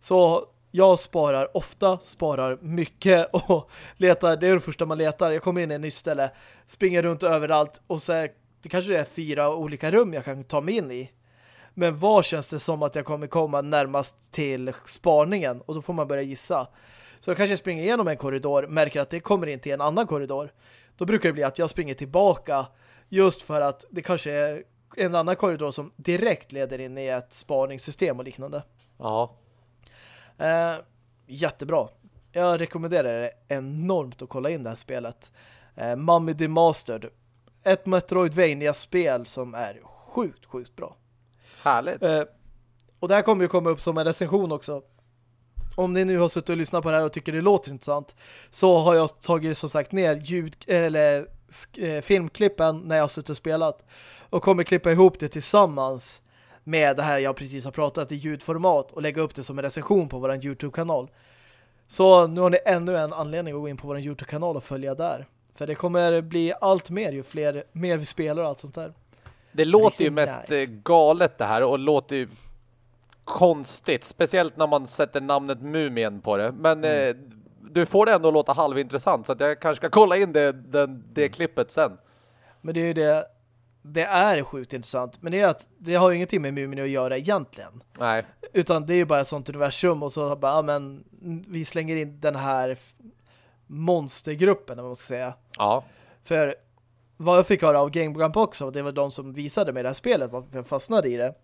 Så jag sparar ofta, sparar mycket och letar, det är det första man letar. Jag kommer in i ett nytt ställe, springer runt överallt och så är, det kanske är fyra olika rum jag kan ta mig in i. Men vad känns det som att jag kommer komma närmast till sparningen? Och då får man börja gissa. Så jag kanske springer igenom en korridor, märker att det kommer in till en annan korridor då brukar det bli att jag springer tillbaka just för att det kanske är en annan korridor som direkt leder in i ett spaningssystem och liknande. Ja. Eh, jättebra. Jag rekommenderar det enormt att kolla in det här spelet. Eh, Mummy the Mastered. Ett Metroidvania-spel som är sjukt, sjukt bra. Härligt. Eh, och det här kommer ju komma upp som en recension också om ni nu har suttit och lyssnat på det här och tycker det låter intressant så har jag tagit som sagt ner ljud eller eh, filmklippen när jag har suttit och spelat och kommer klippa ihop det tillsammans med det här jag precis har pratat i ljudformat och lägga upp det som en recension på vår Youtube-kanal. Så nu har ni ännu en anledning att gå in på vår Youtube-kanal och följa där. För det kommer bli allt mer ju fler mer vi spelar och allt sånt där. Det låter ju mest nice. galet det här och låter ju konstigt. Speciellt när man sätter namnet Mumien på det. Men mm. eh, du får det ändå låta halvintressant. Så att jag kanske ska kolla in det, den, det mm. klippet sen. Men det är ju det det är sjukt intressant. Men det är att det har ju ingenting med Mumien att göra egentligen. Nej. Utan det är ju bara ett sånt universum och så bara, ja, men vi slänger in den här monstergruppen, om man ska säga. Ja. För vad jag fick höra av Game Grump också, det var de som visade mig det här spelet, varför jag fastnade i det.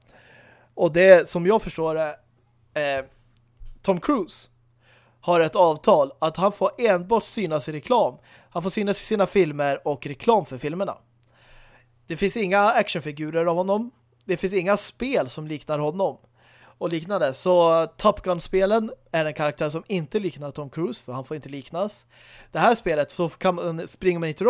Och det som jag förstår är eh, Tom Cruise har ett avtal att han får enbart synas i reklam. Han får synas i sina filmer och reklam för filmerna. Det finns inga actionfigurer av honom. Det finns inga spel som liknar honom och liknande. Så Top Gun-spelen är en karaktär som inte liknar Tom Cruise för han får inte liknas. Det här spelet så kan man, springer man inte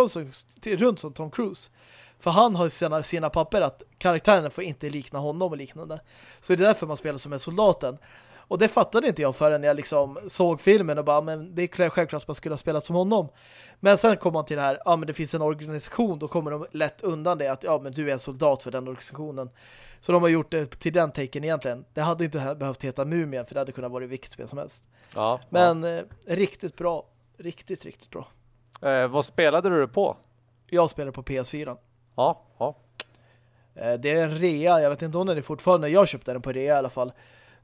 runt som Tom Cruise. För han har sina, sina papper att karaktären får inte likna honom och liknande. Så det är därför man spelar som en soldaten. Och det fattade inte jag förrän jag liksom såg filmen och bara, men det är självklart att man skulle ha spelat som honom. Men sen kom man till det här, ja men det finns en organisation, då kommer de lätt undan det att ja men du är en soldat för den organisationen. Så de har gjort det till den taken egentligen. Det hade inte behövt heta Mumien för det hade kunnat vara vilket spel som helst. Ja, men ja. Eh, riktigt bra. Riktigt, riktigt bra. Eh, vad spelade du på? Jag spelade på PS4. Ja, ja. Eh, det är en rea, jag vet inte om den är fortfarande, jag köpte den på rea i alla fall.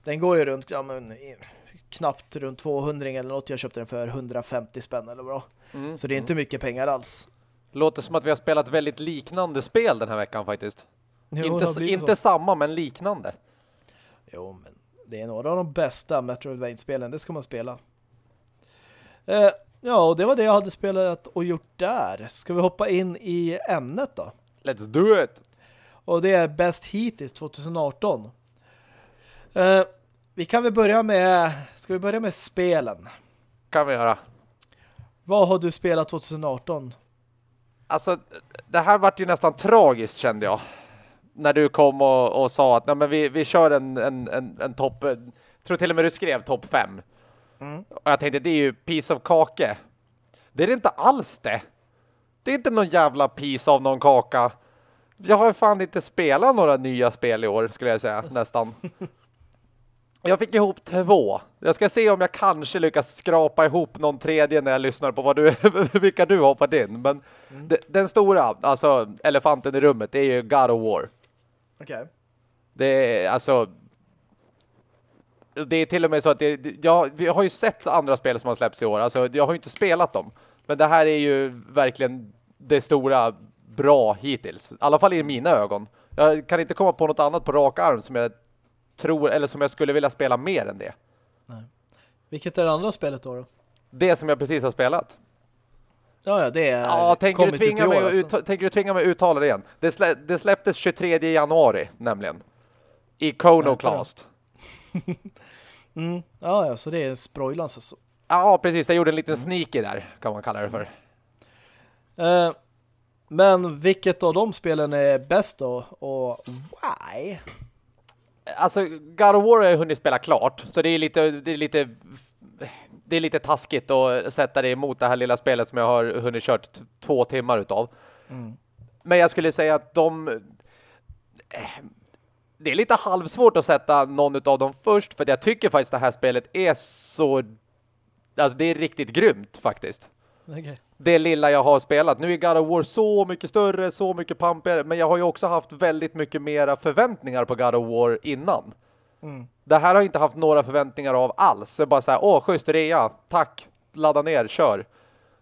Den går ju runt ja, men, knappt runt 200 eller något. Jag köpte den för 150 spänn eller bra. Mm, Så det är inte mm. mycket pengar alls. Låter som att vi har spelat väldigt liknande spel den här veckan faktiskt. Jo, inte inte samma, men liknande. Jo, men det är några av de bästa Metroidvania-spelen. Det ska man spela. Eh, ja, och det var det jag hade spelat och gjort där. Ska vi hoppa in i ämnet då? Let's do it! Och det är Best Hittis 2018. Eh, vi kan väl börja med ska vi börja med spelen? Kan vi göra. Vad har du spelat 2018? Alltså, det här vart ju nästan tragiskt kände jag. När du kom och, och sa att Nej, men vi, vi kör en, en, en, en topp, tror till och med du skrev topp fem. Mm. Och jag tänkte, det är ju piece av kake. Det är det inte alls det. Det är inte någon jävla piece av någon kaka. Jag har fan inte spelat några nya spel i år, skulle jag säga, nästan. Jag fick ihop två. Jag ska se om jag kanske lyckas skrapa ihop någon tredje när jag lyssnar på vad du, vilka du hoppat in. Men mm. den stora, alltså elefanten i rummet, det är ju God of War. Okej. Okay. Det är alltså... Det är till och med så att det, jag, vi har ju sett andra spel som har släppts i år. Alltså jag har ju inte spelat dem. Men det här är ju verkligen det stora bra hittills. I alla fall i mina ögon. Jag kan inte komma på något annat på rak arm som jag tror, eller som jag skulle vilja spela mer än det. Nej. Vilket är det andra spelet då? då? Det som jag precis har spelat. Ja, ja, det är... Ja, tänker du, tvinga mig, alltså. tänker du tvinga mig att uttala det igen? Det, slä, det släpptes 23 januari, nämligen. I mm. Ja, ja, så det är sprojlans alltså. Ja, precis. Jag gjorde en liten mm. sneaky där, kan man kalla det för. Uh, men vilket av de spelen är bäst då? Och why? alltså God of War har jag hunnit spela klart så det är lite det är lite det är lite taskigt att sätta det emot det här lilla spelet som jag har hunnit kört två timmar utav. Mm. Men jag skulle säga att de det är lite halvsvårt att sätta någon av dem först för jag tycker faktiskt det här spelet är så alltså det är riktigt grymt faktiskt. Okay. Det lilla jag har spelat. Nu är God of War så mycket större, så mycket pampigare. Men jag har ju också haft väldigt mycket mera förväntningar på God of War innan. Mm. Det här har jag inte haft några förväntningar av alls. Bara så här, åh, schysst rea, tack, ladda ner, kör.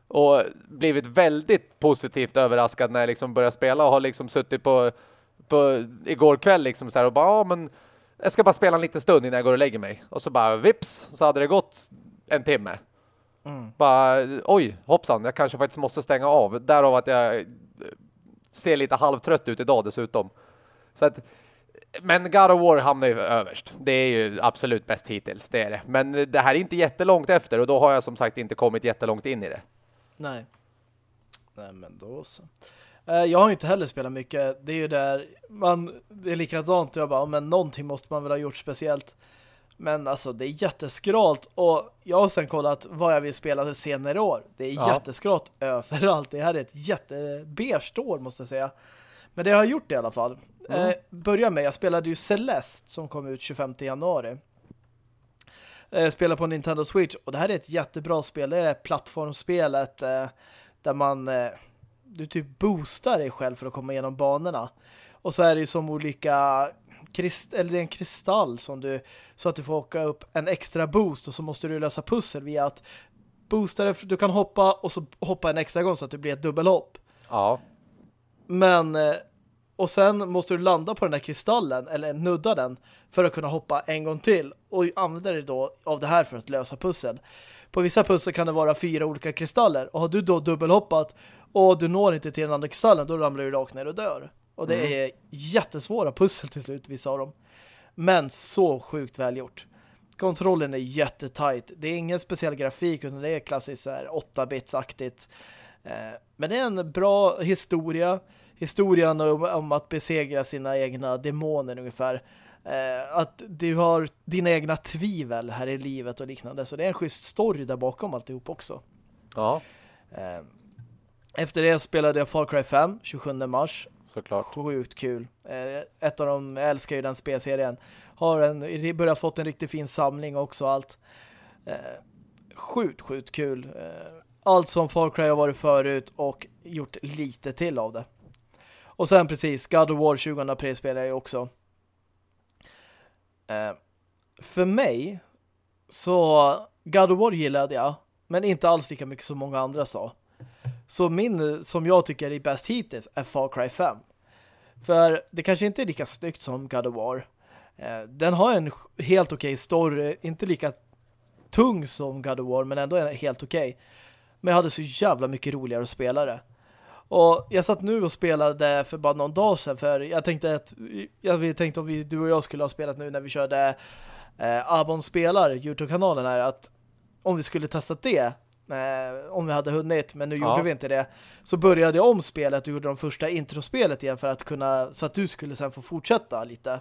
Och blivit väldigt positivt överraskad när jag liksom börjar spela och har liksom suttit på, på igår kväll liksom så här och bara, ja men jag ska bara spela en liten stund innan jag går och lägger mig. Och så bara, vips, så hade det gått en timme. Mm. Bara, oj, hoppsan, jag kanske faktiskt måste stänga av. Därav att jag ser lite halvtrött ut idag dessutom. Så att, men God of War hamnar ju överst. Det är ju absolut bäst hittills, det är det. Men det här är inte jättelångt efter och då har jag som sagt inte kommit jättelångt in i det. Nej. Nej, men då så. Eh, jag har inte heller spelat mycket. Det är ju där man, det är likadant. Jag bara, men någonting måste man väl ha gjort speciellt. Men alltså det är jätteskralt och jag har sen kollat vad jag vill spela senare år. Det är ja. jätteskralt överallt. Det här är ett jättebeige år måste jag säga. Men det har jag gjort i alla fall. Mm. Eh, börja med, jag spelade ju Celeste som kom ut 25 januari. Eh, spelade på Nintendo Switch och det här är ett jättebra spel. Det är plattformspelet eh, där man eh, du typ boostar dig själv för att komma igenom banorna. Och så är det som olika krist eller det är en kristall som du så att du får åka upp en extra boost och så måste du lösa pussel via att boostar det, du kan hoppa och så hoppa en extra gång så att det blir ett dubbelhopp. Ja. Men eh, och sen måste du landa på den där kristallen eller nudda den för att kunna hoppa en gång till och använda dig då av det här för att lösa pussel. På vissa pussel kan det vara fyra olika kristaller och har du då dubbelhoppat och du når inte till den andra kristallen då ramlar du rakt ner och dör. Och det mm. är jättesvåra pussel till slut, vissa av dem. Men så sjukt välgjort. Kontrollen är jättetajt. Det är ingen speciell grafik utan det är klassiskt 8-bits-aktigt. Eh, men det är en bra historia. Historien om, att besegra sina egna demoner ungefär. Eh, att du har dina egna tvivel här i livet och liknande. Så det är en schysst story där bakom alltihop också. Ja. Eh, efter det spelade jag Far Cry 5 27 mars. Såklart. Sjukt kul. Ett av dem, jag älskar ju den spelserien har en, börjat fått en riktigt fin samling också allt. Eh, sjukt, sjukt kul. Eh, allt som Far Cry har varit förut och gjort lite till av det. Och sen precis, God of War 20 april spelar jag ju också. Eh, för mig så God of War gillade jag, men inte alls lika mycket som många andra sa. Så min, som jag tycker är bäst hittills, är Far Cry 5. För det kanske inte är lika snyggt som God of War. Eh, den har en helt okej okay story, inte lika tung som God of War, men ändå är helt okej. Okay. Men jag hade så jävla mycket roligare att spela det. Och jag satt nu och spelade för bara någon dag sedan för jag tänkte att jag tänkte om vi, du och jag skulle ha spelat nu när vi körde eh, Abon spelar Youtube-kanalen här att om vi skulle testa det eh, om vi hade hunnit, men nu ja. gjorde vi inte det så började jag om spelet och gjorde de första introspelet igen för att kunna så att du skulle sen få fortsätta lite.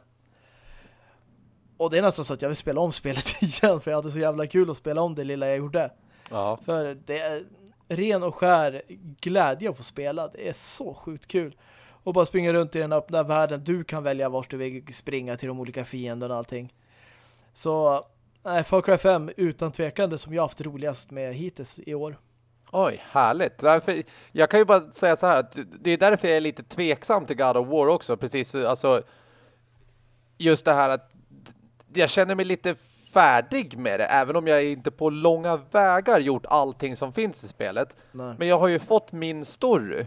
Och det är nästan så att jag vill spela om spelet igen för jag hade så jävla kul att spela om det lilla jag gjorde. Ja. För det ren och skär glädje att få spela. Det är så sjukt kul. Och bara springa runt i den öppna världen. Du kan välja vart du vill springa till de olika fienderna och allting. Så nej, Far Cry 5 utan tvekan det som jag haft roligast med hittills i år. Oj, härligt. Därför, jag kan ju bara säga så här. Det är därför jag är lite tveksam till God of War också. Precis, alltså just det här att jag känner mig lite färdig med det, även om jag inte på långa vägar gjort allting som finns i spelet. Nej. Men jag har ju fått min story.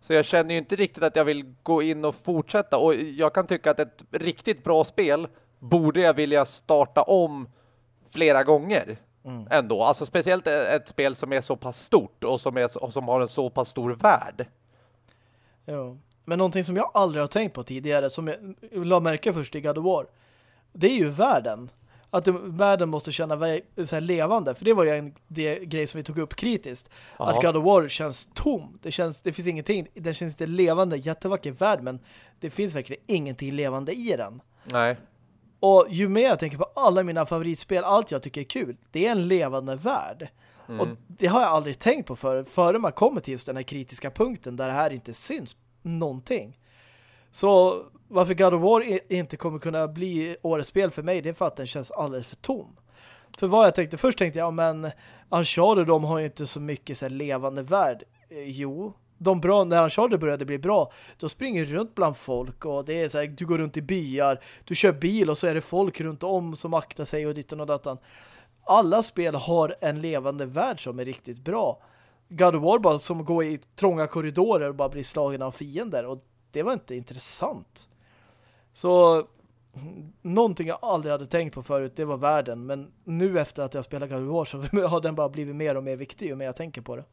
Så jag känner ju inte riktigt att jag vill gå in och fortsätta. Och jag kan tycka att ett riktigt bra spel borde jag vilja starta om flera gånger. Mm. Ändå. Alltså speciellt ett spel som är så pass stort och som, är, och som har en så pass stor värld. Ja. Men någonting som jag aldrig har tänkt på tidigare, som jag la märka först i God of War, det är ju världen. Att världen måste känna så här levande. För det var ju en det, grej som vi tog upp kritiskt. Aha. Att God of War känns tom. Det, känns, det finns ingenting. Den känns inte levande. Jättevacker värld. Men det finns verkligen ingenting levande i den. Nej. Och ju mer jag tänker på alla mina favoritspel, allt jag tycker är kul, det är en levande värld. Mm. Och det har jag aldrig tänkt på förr. Före man kommer till just den här kritiska punkten där det här inte syns någonting. Så varför God of War inte kommer kunna bli årets spel för mig det är för att den känns alldeles för tom. För vad jag tänkte, först tänkte jag, ja, men Uncharted de har ju inte så mycket så här, levande värld. Eh, jo, de bra, när Uncharted började bli bra, då springer du runt bland folk och det är så här, du går runt i byar, du kör bil och så är det folk runt om som aktar sig och ditten och datan. Alla spel har en levande värld som är riktigt bra. God of War bara som går i trånga korridorer och bara blir slagen av fiender och det var inte intressant. Så någonting jag aldrig hade tänkt på förut, det var världen. Men nu efter att jag spelar God War så har den bara blivit mer och mer viktig ju mer jag tänker på det.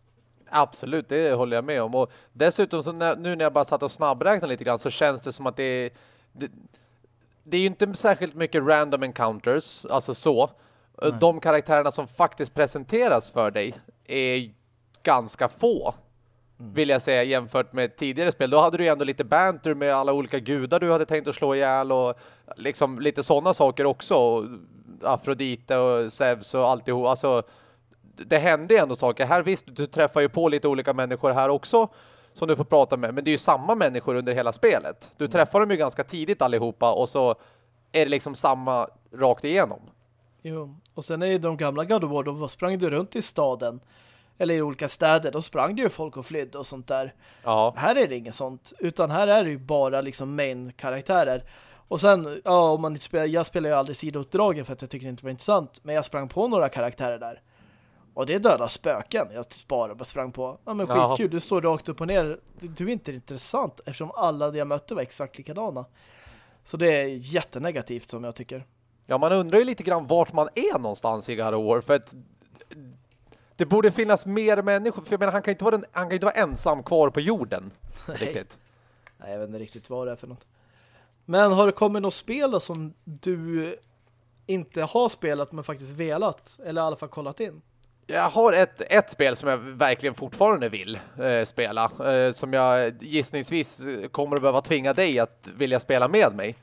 Absolut, det håller jag med om. Och dessutom så när, nu när jag bara satt och snabbräknar lite grann så känns det som att det är det, det är ju inte särskilt mycket random encounters, alltså så. Nej. De karaktärerna som faktiskt presenteras för dig är ganska få. Mm. Vill jag säga jämfört med tidigare spel. Då hade du ju ändå lite banter med alla olika gudar du hade tänkt att slå ihjäl och liksom lite sådana saker också. Afrodite och Zeus och alltihop. Alltså det hände ju ändå saker. Här visst, du träffar ju på lite olika människor här också som du får prata med. Men det är ju samma människor under hela spelet. Du mm. träffar dem ju ganska tidigt allihopa och så är det liksom samma rakt igenom. Jo, och sen är ju de gamla God of War, då sprang du runt i staden eller i olika städer, då sprang det ju folk och flydde och sånt där. Ja. Här är det inget sånt, utan här är det ju bara liksom main-karaktärer. Och sen, ja, om man spelar, jag spelar ju aldrig sidouppdragen för att jag tycker det inte var intressant, men jag sprang på några karaktärer där. Och det är döda spöken jag bara bara sprang på. Ja men skitkul, Jaha. du står rakt upp och ner. Du är inte intressant eftersom alla jag mötte var exakt likadana. Så det är jättenegativt som jag tycker. Ja, man undrar ju lite grann vart man är någonstans i God of War. För att det borde finnas mer människor. För jag menar, han kan inte vara, den, han kan inte vara ensam kvar på jorden. Nej. Riktigt. Nej, jag vet inte riktigt vad det är för något. Men har det kommit något spel då som du inte har spelat men faktiskt velat? Eller i alla fall kollat in? Jag har ett, ett spel som jag verkligen fortfarande vill eh, spela. Eh, som jag gissningsvis kommer att behöva tvinga dig att vilja spela med mig.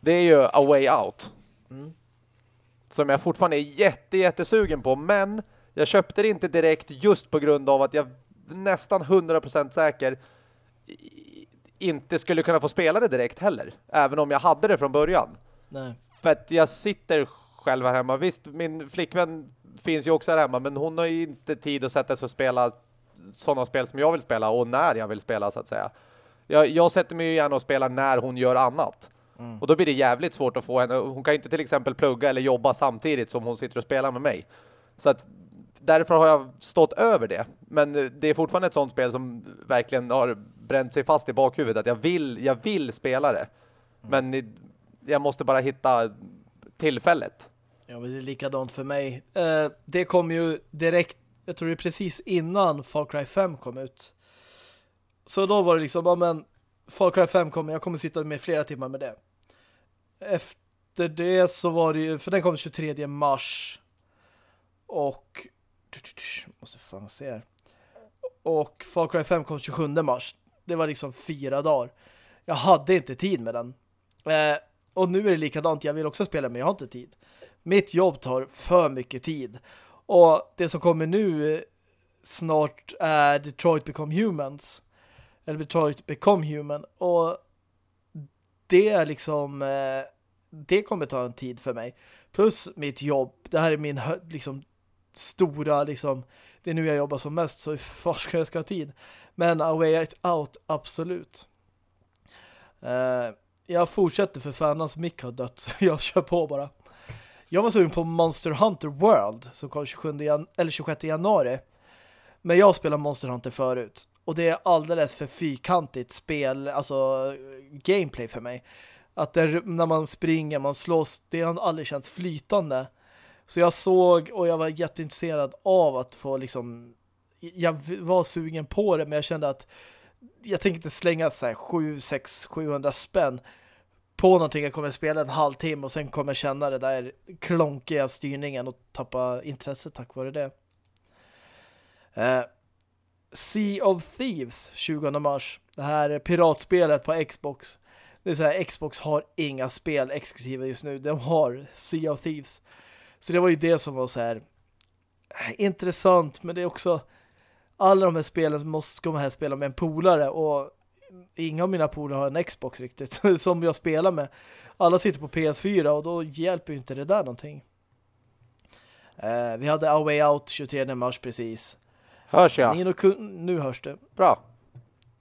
Det är ju A Way Out. Mm. Som jag fortfarande är jätte, jättesugen på. Men jag köpte det inte direkt just på grund av att jag nästan 100% säker inte skulle kunna få spela det direkt heller. Även om jag hade det från början. Nej. För att jag sitter själv här hemma. Visst, min flickvän finns ju också här hemma. Men hon har ju inte tid att sätta sig och spela sådana spel som jag vill spela. Och när jag vill spela så att säga. Jag, jag sätter mig ju gärna och spelar när hon gör annat. Mm. Och då blir det jävligt svårt att få henne. Hon kan ju inte till exempel plugga eller jobba samtidigt som hon sitter och spelar med mig. Så att därför har jag stått över det. Men det är fortfarande ett sånt spel som verkligen har bränt sig fast i bakhuvudet. Att jag vill, jag vill spela det. Mm. Men jag måste bara hitta tillfället. Ja, men det är likadant för mig. Eh, det kom ju direkt, jag tror det är precis innan Far Cry 5 kom ut. Så då var det liksom, ja men Far Cry 5 kommer, jag kommer sitta med flera timmar med det. Efter det så var det ju, för den kom 23 mars. Och måste fan se här. Och Far Cry 5 kom 27 mars. Det var liksom fyra dagar. Jag hade inte tid med den. Eh, och nu är det likadant. Jag vill också spela men jag har inte tid. Mitt jobb tar för mycket tid. Och det som kommer nu snart är Detroit Become Humans. Eller Detroit Become Human. Och det är liksom... Eh, det kommer ta en tid för mig. Plus mitt jobb. Det här är min liksom stora liksom, det är nu jag jobbar som mest så var ska jag ska ha tid. Men A Way Out, absolut. Uh, jag fortsätter för fanans alltså mick har dött så jag kör på bara. Jag var sugen på Monster Hunter World som kom 27 jan eller 26 januari. Men jag spelar Monster Hunter förut. Och det är alldeles för fyrkantigt spel, alltså gameplay för mig. Att det, när man springer, man slåss, det har aldrig känts flytande. Så jag såg och jag var jätteintresserad av att få liksom jag var sugen på det men jag kände att jag tänkte inte slänga så här 7, 6, 700 spänn på någonting jag kommer spela en halvtimme och sen kommer jag känna det där klonkiga styrningen och tappa intresse tack vare det. Eh, sea of Thieves 20 mars. Det här är piratspelet på Xbox. Det är så här, Xbox har inga spel exklusiva just nu. De har Sea of Thieves. Så det var ju det som var så här eh, intressant, men det är också alla de här spelen måste ska man här spela med en polare och inga av mina polare har en Xbox riktigt som jag spelar med. Alla sitter på PS4 och då hjälper ju inte det där någonting. Uh, vi hade A Way Out 23 mars precis. Hörs jag? Nino Kun nu hörs det. Bra.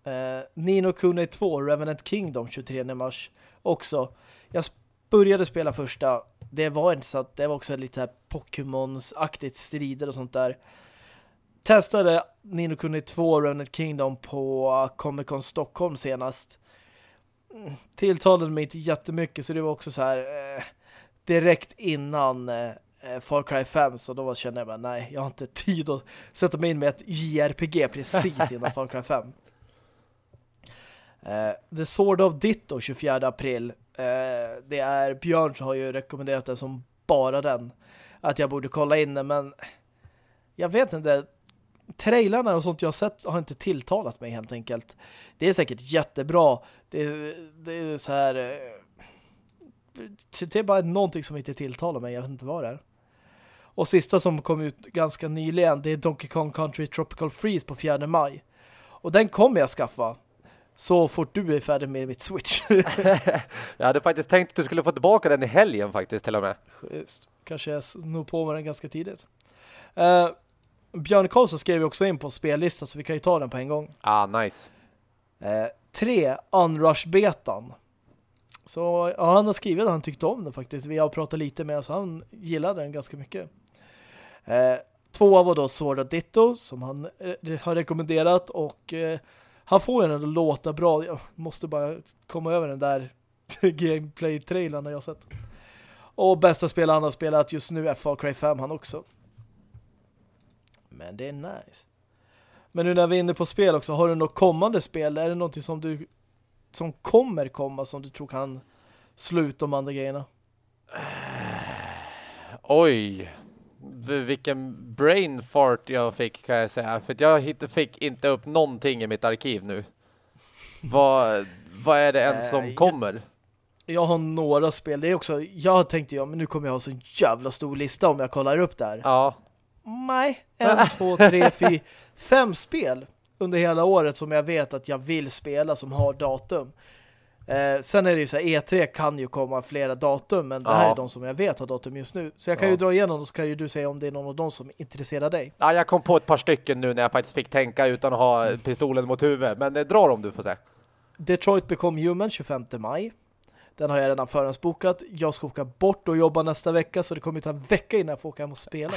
Uh, Nino Kuni 2, Revenant Kingdom 23 mars också. Jag började spela första det var inte så att det var också lite så här Pokémons-aktigt strider och sånt där. Testade Nino Kuni 2 Remnant Kingdom på Comic Con Stockholm senast. Tilltalade mig inte jättemycket så det var också så här eh, direkt innan eh, Far Cry 5 så då kände jag bara nej, jag har inte tid att sätta mig in med ett JRPG precis innan Far Cry 5. Eh, The Sword of Ditto 24 april Eh, det är Björn som har ju rekommenderat den som bara den. Att jag borde kolla in den, men jag vet inte. Trailarna och sånt jag har sett har inte tilltalat mig helt enkelt. Det är säkert jättebra. Det, det är så här... Eh, det är bara någonting som inte tilltalar mig. Jag vet inte vad det är. Och sista som kom ut ganska nyligen det är Donkey Kong Country Tropical Freeze på 4 maj. Och den kommer jag skaffa så fort du är färdig med mitt Switch. jag hade faktiskt tänkt att du skulle få tillbaka den i helgen faktiskt till och med. Just. Kanske jag nog på med den ganska tidigt. Uh, Björn Karlsson skrev också in på spellistan så vi kan ju ta den på en gång. Ah, nice. Uh, tre, Unrush-betan. Så ja, han har skrivit att han tyckte om den faktiskt. Vi har pratat lite med så han gillade den ganska mycket. Uh, Tvåa var då Sword of Ditto som han eh, har rekommenderat och eh, han får ju den att låta bra. Jag måste bara komma över den där gameplay-trailern jag sett. Och bästa spel han har spelat just nu är Far Cry 5 han också. Men det är nice. Men nu när vi är inne på spel också, har du något kommande spel? Är det någonting som du som kommer komma som du tror kan sluta de andra grejerna? Oj, vilken brain fart jag fick kan jag säga. För jag fick inte upp någonting i mitt arkiv nu. vad, vad är det ens som kommer? Jag har några spel. Det är också, jag tänkte ja, men nu kommer jag ha så en jävla stor lista om jag kollar upp där. Ja. Nej, en, två, tre, fyra, fem spel under hela året som jag vet att jag vill spela som har datum. Eh, sen är det ju så här, E3 kan ju komma flera datum, men det här är de som jag vet har datum just nu. Så jag kan ja. ju dra igenom och så kan ju du säga om det är någon av dem som intresserar dig. Ja, jag kom på ett par stycken nu när jag faktiskt fick tänka utan att ha pistolen mot huvudet. Men det eh, drar om du får se. Detroit Become Human 25 maj. Den har jag redan förhandsbokat. Jag ska åka bort och jobba nästa vecka så det kommer ta en vecka innan jag får åka hem och spela.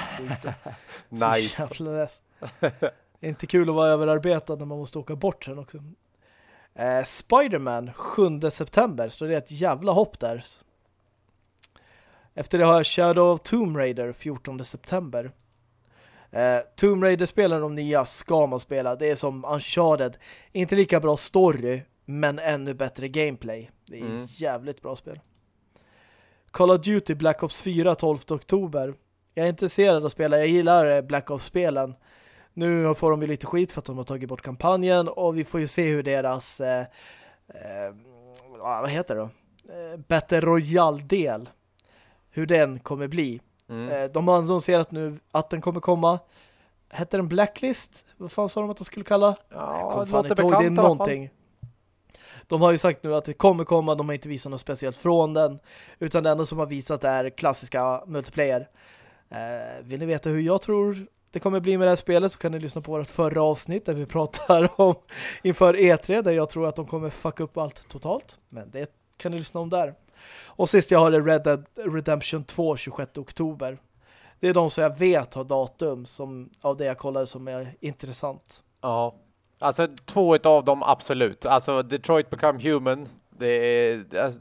nice. inte kul att vara överarbetad när man måste åka bort sen också. Eh, Spiderman 7 september så det är ett jävla hopp där. Efter det har jag Shadow of Tomb Raider 14 september. Eh, Tomb Raider-spelen, de nya, ska man spela. Det är som Uncharted. Inte lika bra story, men ännu bättre gameplay. Det är mm. jävligt bra spel. Call of Duty Black Ops 4 12 oktober. Jag är intresserad av att spela. Jag gillar eh, Black Ops-spelen. Nu får de ju lite skit för att de har tagit bort kampanjen och vi får ju se hur deras eh, eh, vad heter det då? Eh, Battle Royale-del hur den kommer bli. Mm. Eh, de har annonserat nu att den kommer komma. Hette den Blacklist? Vad fan sa de att de skulle kalla? Ja, det låter bekant. Det är någonting. De har ju sagt nu att det kommer komma, de har inte visat något speciellt från den. Utan det enda som har visat är klassiska multiplayer. Eh, vill ni veta hur jag tror det kommer bli med det här spelet så kan ni lyssna på vårt förra avsnitt där vi pratar om inför E3 där jag tror att de kommer fucka upp allt totalt. Men det kan ni lyssna om där. Och sist jag har det Red Dead Redemption 2 26 oktober. Det är de som jag vet har datum som av det jag kollade som är intressant. Ja, alltså två av dem absolut. Alltså Detroit Become Human det är, alltså,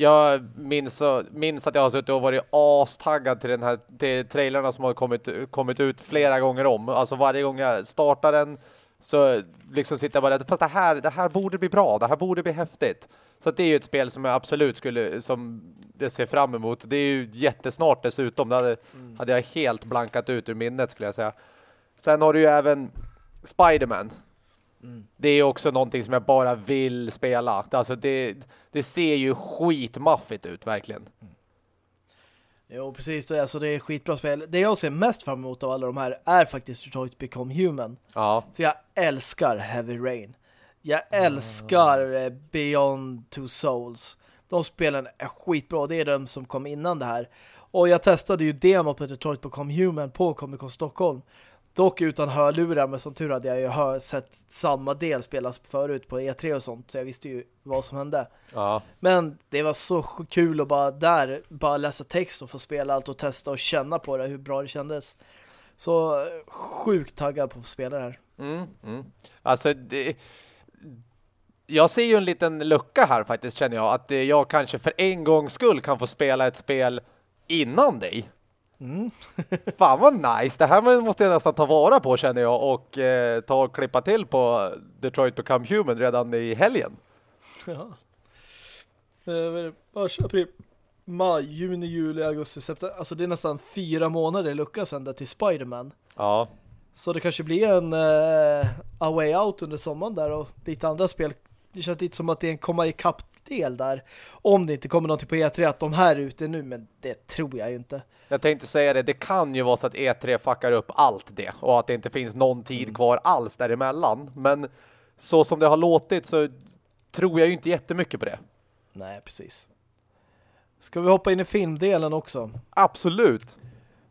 jag minns, minns att jag har suttit och varit astaggad till den här till trailerna som har kommit, kommit ut flera gånger om. Alltså varje gång jag startar den så liksom sitter jag bara fast det här, det här borde bli bra, det här borde bli häftigt. Så det är ju ett spel som jag absolut skulle som det ser fram emot. Det är ju jättesnart dessutom. Det hade, mm. hade jag helt blankat ut ur minnet skulle jag säga. Sen har du ju även Spiderman Mm. Det är också någonting som jag bara vill spela. Alltså det, det ser ju skitmaffigt ut, verkligen. Mm. Jo, precis. Det, alltså det är skitbra spel. Det jag ser mest fram emot av alla de här är faktiskt Detroit Become Human. Ja. För jag älskar Heavy Rain. Jag älskar mm. Beyond Two Souls. De spelen är skitbra. Det är de som kom innan det här. Och jag testade ju demo på Detroit Become Human på Comic Con Stockholm. Dock utan hörlurar, men som tur hade jag ju hör, sett samma del spelas förut på E3 och sånt, så jag visste ju vad som hände. Ja. Men det var så kul att bara där bara läsa text och få spela allt och testa och känna på det, hur bra det kändes. Så sjukt taggad på att få spela det här. Mm, mm. Alltså, det, jag ser ju en liten lucka här faktiskt, känner jag. Att jag kanske för en gångs skull kan få spela ett spel innan dig. Mm. Fan vad nice. Det här måste jag nästan ta vara på känner jag och eh, ta och klippa till på Detroit Become Human redan i helgen. Ja. Eh, mars, april, maj, juni, juli, augusti, september. Alltså det är nästan fyra månader lucka sen där till Spiderman. Ja. Så det kanske blir en uh, A Way Out under sommaren där och lite andra spel. Det känns lite som att det är en komma ikapp del där. Om det inte kommer någonting på E3 att de här är ute nu, men det tror jag ju inte. Jag tänkte säga det, det kan ju vara så att E3 fuckar upp allt det och att det inte finns någon tid mm. kvar alls däremellan. Men så som det har låtit så tror jag ju inte jättemycket på det. Nej, precis. Ska vi hoppa in i filmdelen också? Absolut.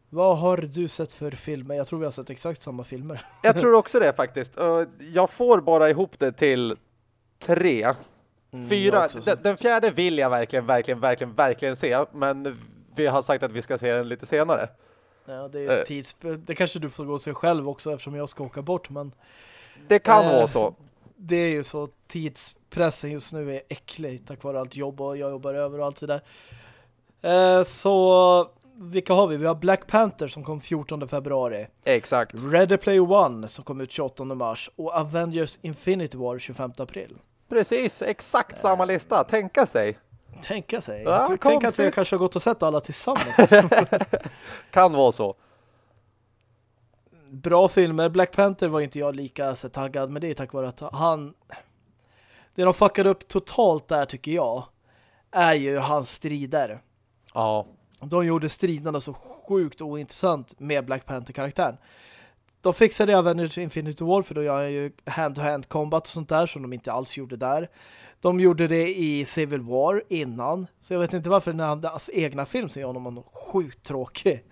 Vad har du sett för filmer? Jag tror vi har sett exakt samma filmer. Jag tror också det faktiskt. Jag får bara ihop det till tre. Mm, Fyra. Den, den, fjärde vill jag verkligen, verkligen, verkligen, verkligen se. Men vi har sagt att vi ska se den lite senare. Ja, det, är tids... det kanske du får gå och se själv också eftersom jag ska åka bort, men... Det kan eh, vara så. Det är ju så. Tidspressen just nu är äcklig tack vare allt jobb och jag jobbar över och allt det där. Eh, så vilka har vi? Vi har Black Panther som kom 14 februari. Exakt. Ready Player One som kom ut 28 mars. Och Avengers Infinity War 25 april. Precis, exakt samma lista. Tänka sig. Tänka sig. Ja, jag tänk att vi kanske har gått och sett alla tillsammans. kan vara så. Bra filmer. Black Panther var inte jag lika så taggad med det tack vare att han... Det de fuckade upp totalt där tycker jag är ju hans strider. Ja. De gjorde striderna så sjukt ointressant med Black Panther-karaktären. De fixade även Infinity War för då gör jag ju hand-to-hand -hand combat och sånt där som de inte alls gjorde där. De gjorde det i Civil War innan. Så jag vet inte varför den hade alltså, egna film som gör honom sjukt tråkig.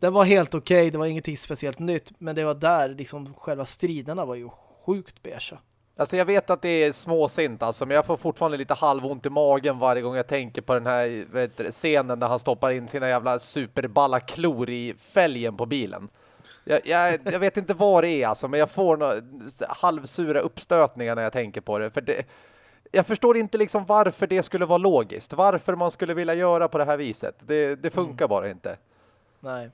Den var helt okej, okay, det var ingenting speciellt nytt. Men det var där, liksom själva striderna var ju sjukt beige. Alltså jag vet att det är småsint alltså, men jag får fortfarande lite halvont i magen varje gång jag tänker på den här vet, scenen där han stoppar in sina jävla superballa klor i fälgen på bilen. Jag, jag, jag vet inte vad det är alltså, men jag får några halvsura uppstötningar när jag tänker på det. För det, jag förstår inte liksom varför det skulle vara logiskt. Varför man skulle vilja göra på det här viset. Det, det funkar mm. bara inte. Nej.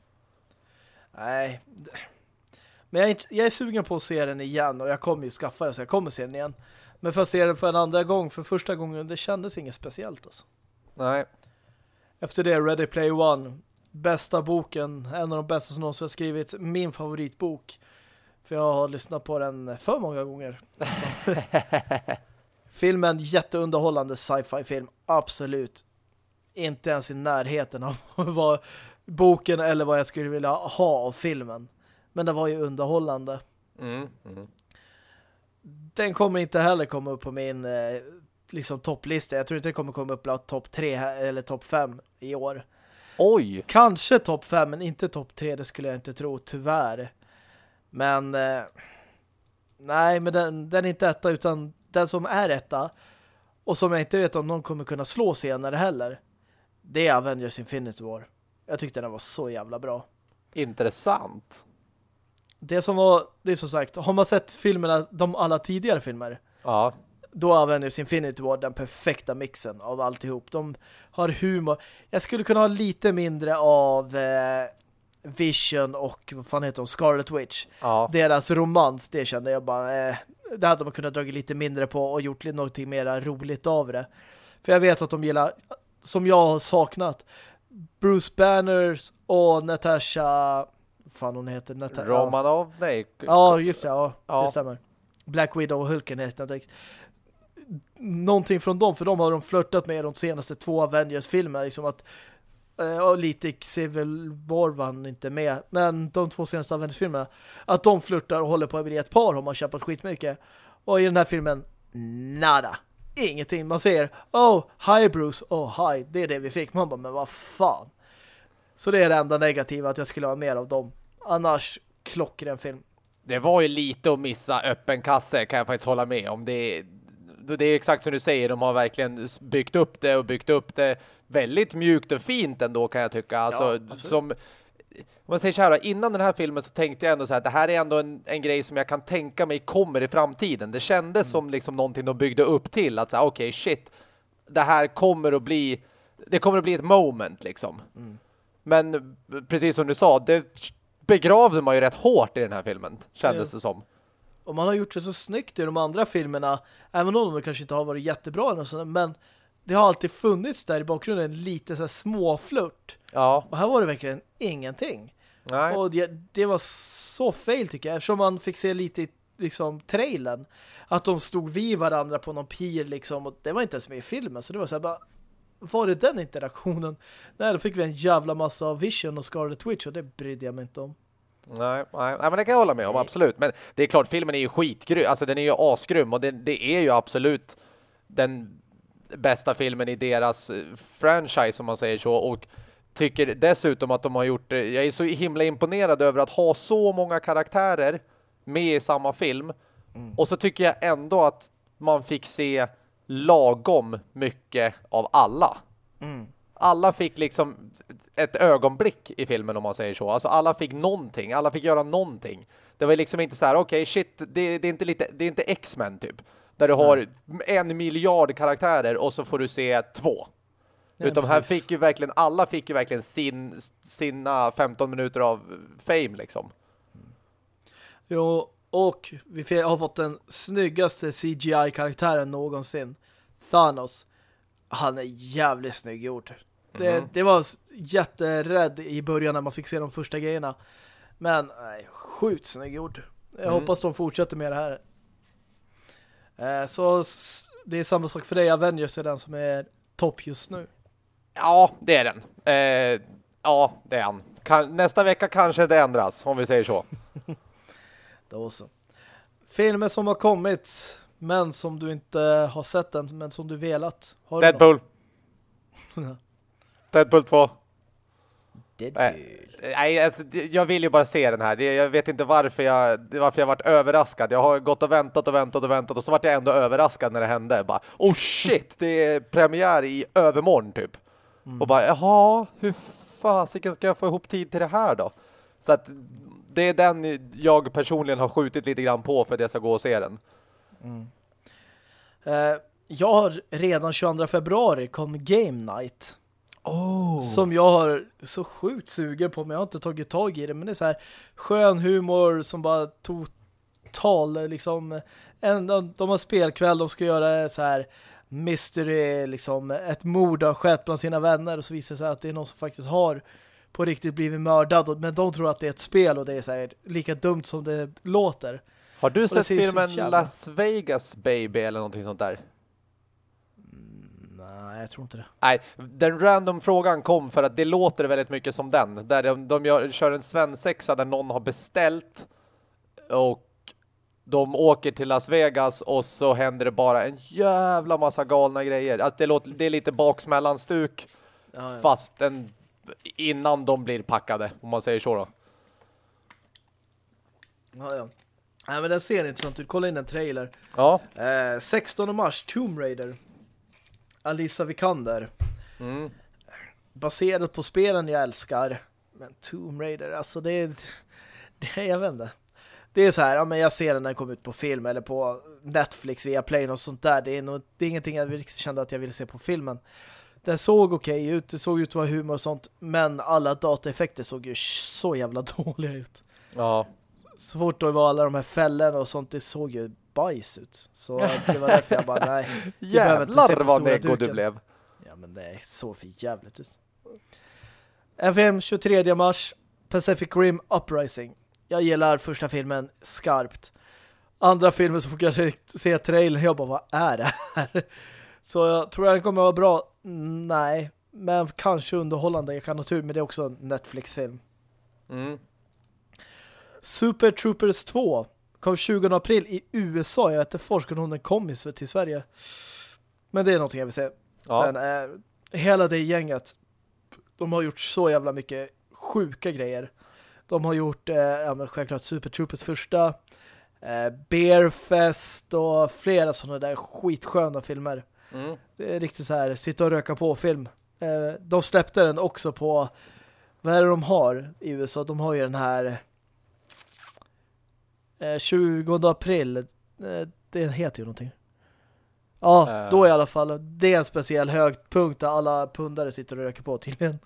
Nej. Men jag är, inte, jag är sugen på att se den igen och jag kommer ju skaffa den så jag kommer se den igen. Men för att se den för en andra gång, för första gången, det kändes inget speciellt alltså. Nej. Efter det, Ready Player One. Bästa boken, en av de bästa som någonsin har skrivit. Min favoritbok. För jag har lyssnat på den för många gånger. Filmen, jätteunderhållande sci-fi film. Absolut. Inte ens i närheten av vad boken eller vad jag skulle vilja ha av filmen. Men det var ju underhållande. Mm, mm. Den kommer inte heller komma upp på min eh, liksom topplista. Jag tror inte det kommer komma upp på topp 3 eller topp 5 i år. Oj! Kanske topp 5 men inte topp 3, det skulle jag inte tro, tyvärr. Men eh, nej, men den, den är inte etta utan den som är etta och som jag inte vet om någon kommer kunna slå senare heller. Det är Avengers Infinity War. Jag tyckte den var så jävla bra. Intressant det som var, det är som sagt, har man sett filmerna, de alla tidigare filmer? Ja. Då Avengers Infinity War den perfekta mixen av alltihop. De har humor. Jag skulle kunna ha lite mindre av eh, Vision och vad fan heter hon? Scarlet Witch. Ja. Deras romans, det kände jag bara eh, det hade man kunnat dra lite mindre på och gjort något mer roligt av det. För jag vet att de gillar, som jag har saknat, Bruce Banners och Natasha fan hon heter. Nat Romanov? Nej. Ja, just det. Ja, ja. det stämmer. Black Widow och Hulken heter det. Någonting från dem, för de har de flörtat med de senaste två Avengers-filmerna. Liksom att eh, och lite Civil War var inte med. Men de två senaste Avengers-filmerna att de flörtar och håller på att bli ett par har man kämpat skitmycket. Och i den här filmen, nada. Ingenting. Man säger, oh, hi Bruce, oh, hi. Det är det vi fick. Man bara, men vad fan. Så det är det enda negativa att jag skulle ha mer av dem. Annars klockren film. Det var ju lite att missa öppen kasse kan jag faktiskt hålla med om. Det, det är exakt som du säger, de har verkligen byggt upp det och byggt upp det väldigt mjukt och fint ändå kan jag tycka. Alltså, ja, som, om man säger så här, innan den här filmen så tänkte jag ändå så här, det här är ändå en, en grej som jag kan tänka mig kommer i framtiden. Det kändes mm. som liksom någonting de byggde upp till, att okej, okay, shit, det här kommer att bli, det kommer att bli ett moment liksom. Mm. Men precis som du sa, det begravde man ju rätt hårt i den här filmen, kändes ja. det som. Och man har gjort det så snyggt i de andra filmerna, även om de kanske inte har varit jättebra, men det har alltid funnits där i bakgrunden lite så här småflört. Ja. Och här var det verkligen ingenting. Nej. Och det, det, var så fel tycker jag, eftersom man fick se lite i liksom trailern att de stod vid varandra på någon pier liksom, och det var inte ens med i filmen, så det var så här bara var det den interaktionen? Nej, då fick vi en jävla massa av Vision och Scarlet Witch och det brydde jag mig inte om. Nej, nej, nej, men det kan jag hålla med om, absolut. Men det är klart, filmen är ju skitgrym. Alltså den är ju asgrym och det, det är ju absolut den bästa filmen i deras eh, franchise om man säger så. Och tycker dessutom att de har gjort det. Jag är så himla imponerad över att ha så många karaktärer med i samma film. Mm. Och så tycker jag ändå att man fick se lagom mycket av alla. Mm. Alla fick liksom ett ögonblick i filmen om man säger så. Alltså alla fick någonting, alla fick göra någonting. Det var liksom inte så här, okej okay, shit, det, det, är inte lite, det är inte X-Men typ. Där du har en miljard karaktärer och så får du se två. Ja, Utan precis. här fick ju verkligen, alla fick ju verkligen sin, sina 15 minuter av fame liksom. Jo, och vi har fått den snyggaste CGI-karaktären någonsin. Thanos. Han är jävligt snygg gjort. Mm det, mhm. det var jätterädd i början när man fick se de första grejerna. Men nej, sjukt snygg gjort. Jag mm. hoppas de fortsätter med det här. Eh, så det är samma sak för dig. Avengers är den som är topp just nu. Ja, det är den. Eh, ja, det är han. Kan, nästa vecka kanske det ändras, om vi säger så. Då så. Filmer som har kommit, men som du inte har sett än, men som du velat. Har Deadpool. Deadpool 2. Deadpool. Nej, alltså, jag vill ju bara se den här. Jag vet inte varför jag, varför jag varit överraskad. Jag har gått och väntat och väntat och väntat och så vart jag ändå överraskad när det hände. Bara, oh shit, det är premiär i övermorgon typ. Mm. Och bara, jaha, hur fasiken ska jag få ihop tid till det här då? Så att det är den jag personligen har skjutit lite grann på för att jag ska gå och se den. Mm. Uh, jag har redan 22 februari kom Game Night. Oh. Som jag har så sjukt sugen på men jag har inte tagit tag i det. Men det är så här skön humor som bara total liksom en, de, de har spelkväll, de ska göra så här mystery, liksom ett mord har skett bland sina vänner och så visar det sig att det är någon som faktiskt har på riktigt blivit mördad men de tror att det är ett spel och det är så här, lika dumt som det låter. Har du sett filmen Las Vegas Baby eller någonting sånt där? Nej, jag tror inte det. Nej, den random frågan kom för att det låter väldigt mycket som den. Där de, de gör, kör en svensexa där någon har beställt och de åker till Las Vegas och så händer det bara en jävla massa galna grejer. Att det, låter, det är lite baksmällanstuk ja, ja. fast en, innan de blir packade, om man säger så då. Ja, ja. Nej, men den ser intressant ut. Kolla in en trailer. Ja. Eh, 16 mars, Tomb Raider. Alisa Vikander. Mm. Baserat på spelen jag älskar. Men Tomb Raider, alltså det är... Det, jag vet inte. Det är så här, ja, men jag ser den när den kommer ut på film eller på Netflix via Play och sånt där. Det är, nog, det är ingenting jag riktigt kände att jag ville se på filmen. Den såg okej okay ut, det såg ut att vara humor och sånt, men alla dataeffekter såg ju så jävla dåliga ut. Ja. Så fort det var alla de här fällorna och sånt, det såg ju bajs ut. Så det var därför jag bara, nej. Jävlar vad nego du blev. Ja, men det är så för jävligt ut. FM 23 mars, Pacific Rim Uprising. Jag gillar första filmen skarpt. Andra filmen så får jag se trailern jag bara, vad är det här? Så jag tror att den kommer att vara bra. Nej, men kanske underhållande. Jag kan ha tur, men det är också en Netflix-film. Mm. Super Troopers 2 kom 20 april i USA. Jag vet inte forskar hon den kom till Sverige. Men det är någonting jag vill säga. Ja. Den är, hela det gänget de har gjort så jävla mycket sjuka grejer. De har gjort eh, ja, självklart Super Troopers första eh, Bearfest och flera sådana där skitsköna filmer. Mm. Det är riktigt så här, sitta och röka på film. Eh, de släppte den också på vad är det de har i USA? De har ju den här eh, 20 april. Eh, det heter ju någonting. Ja, uh. då i alla fall. Det är en speciell högpunkt där alla pundare sitter och röker på tydligen.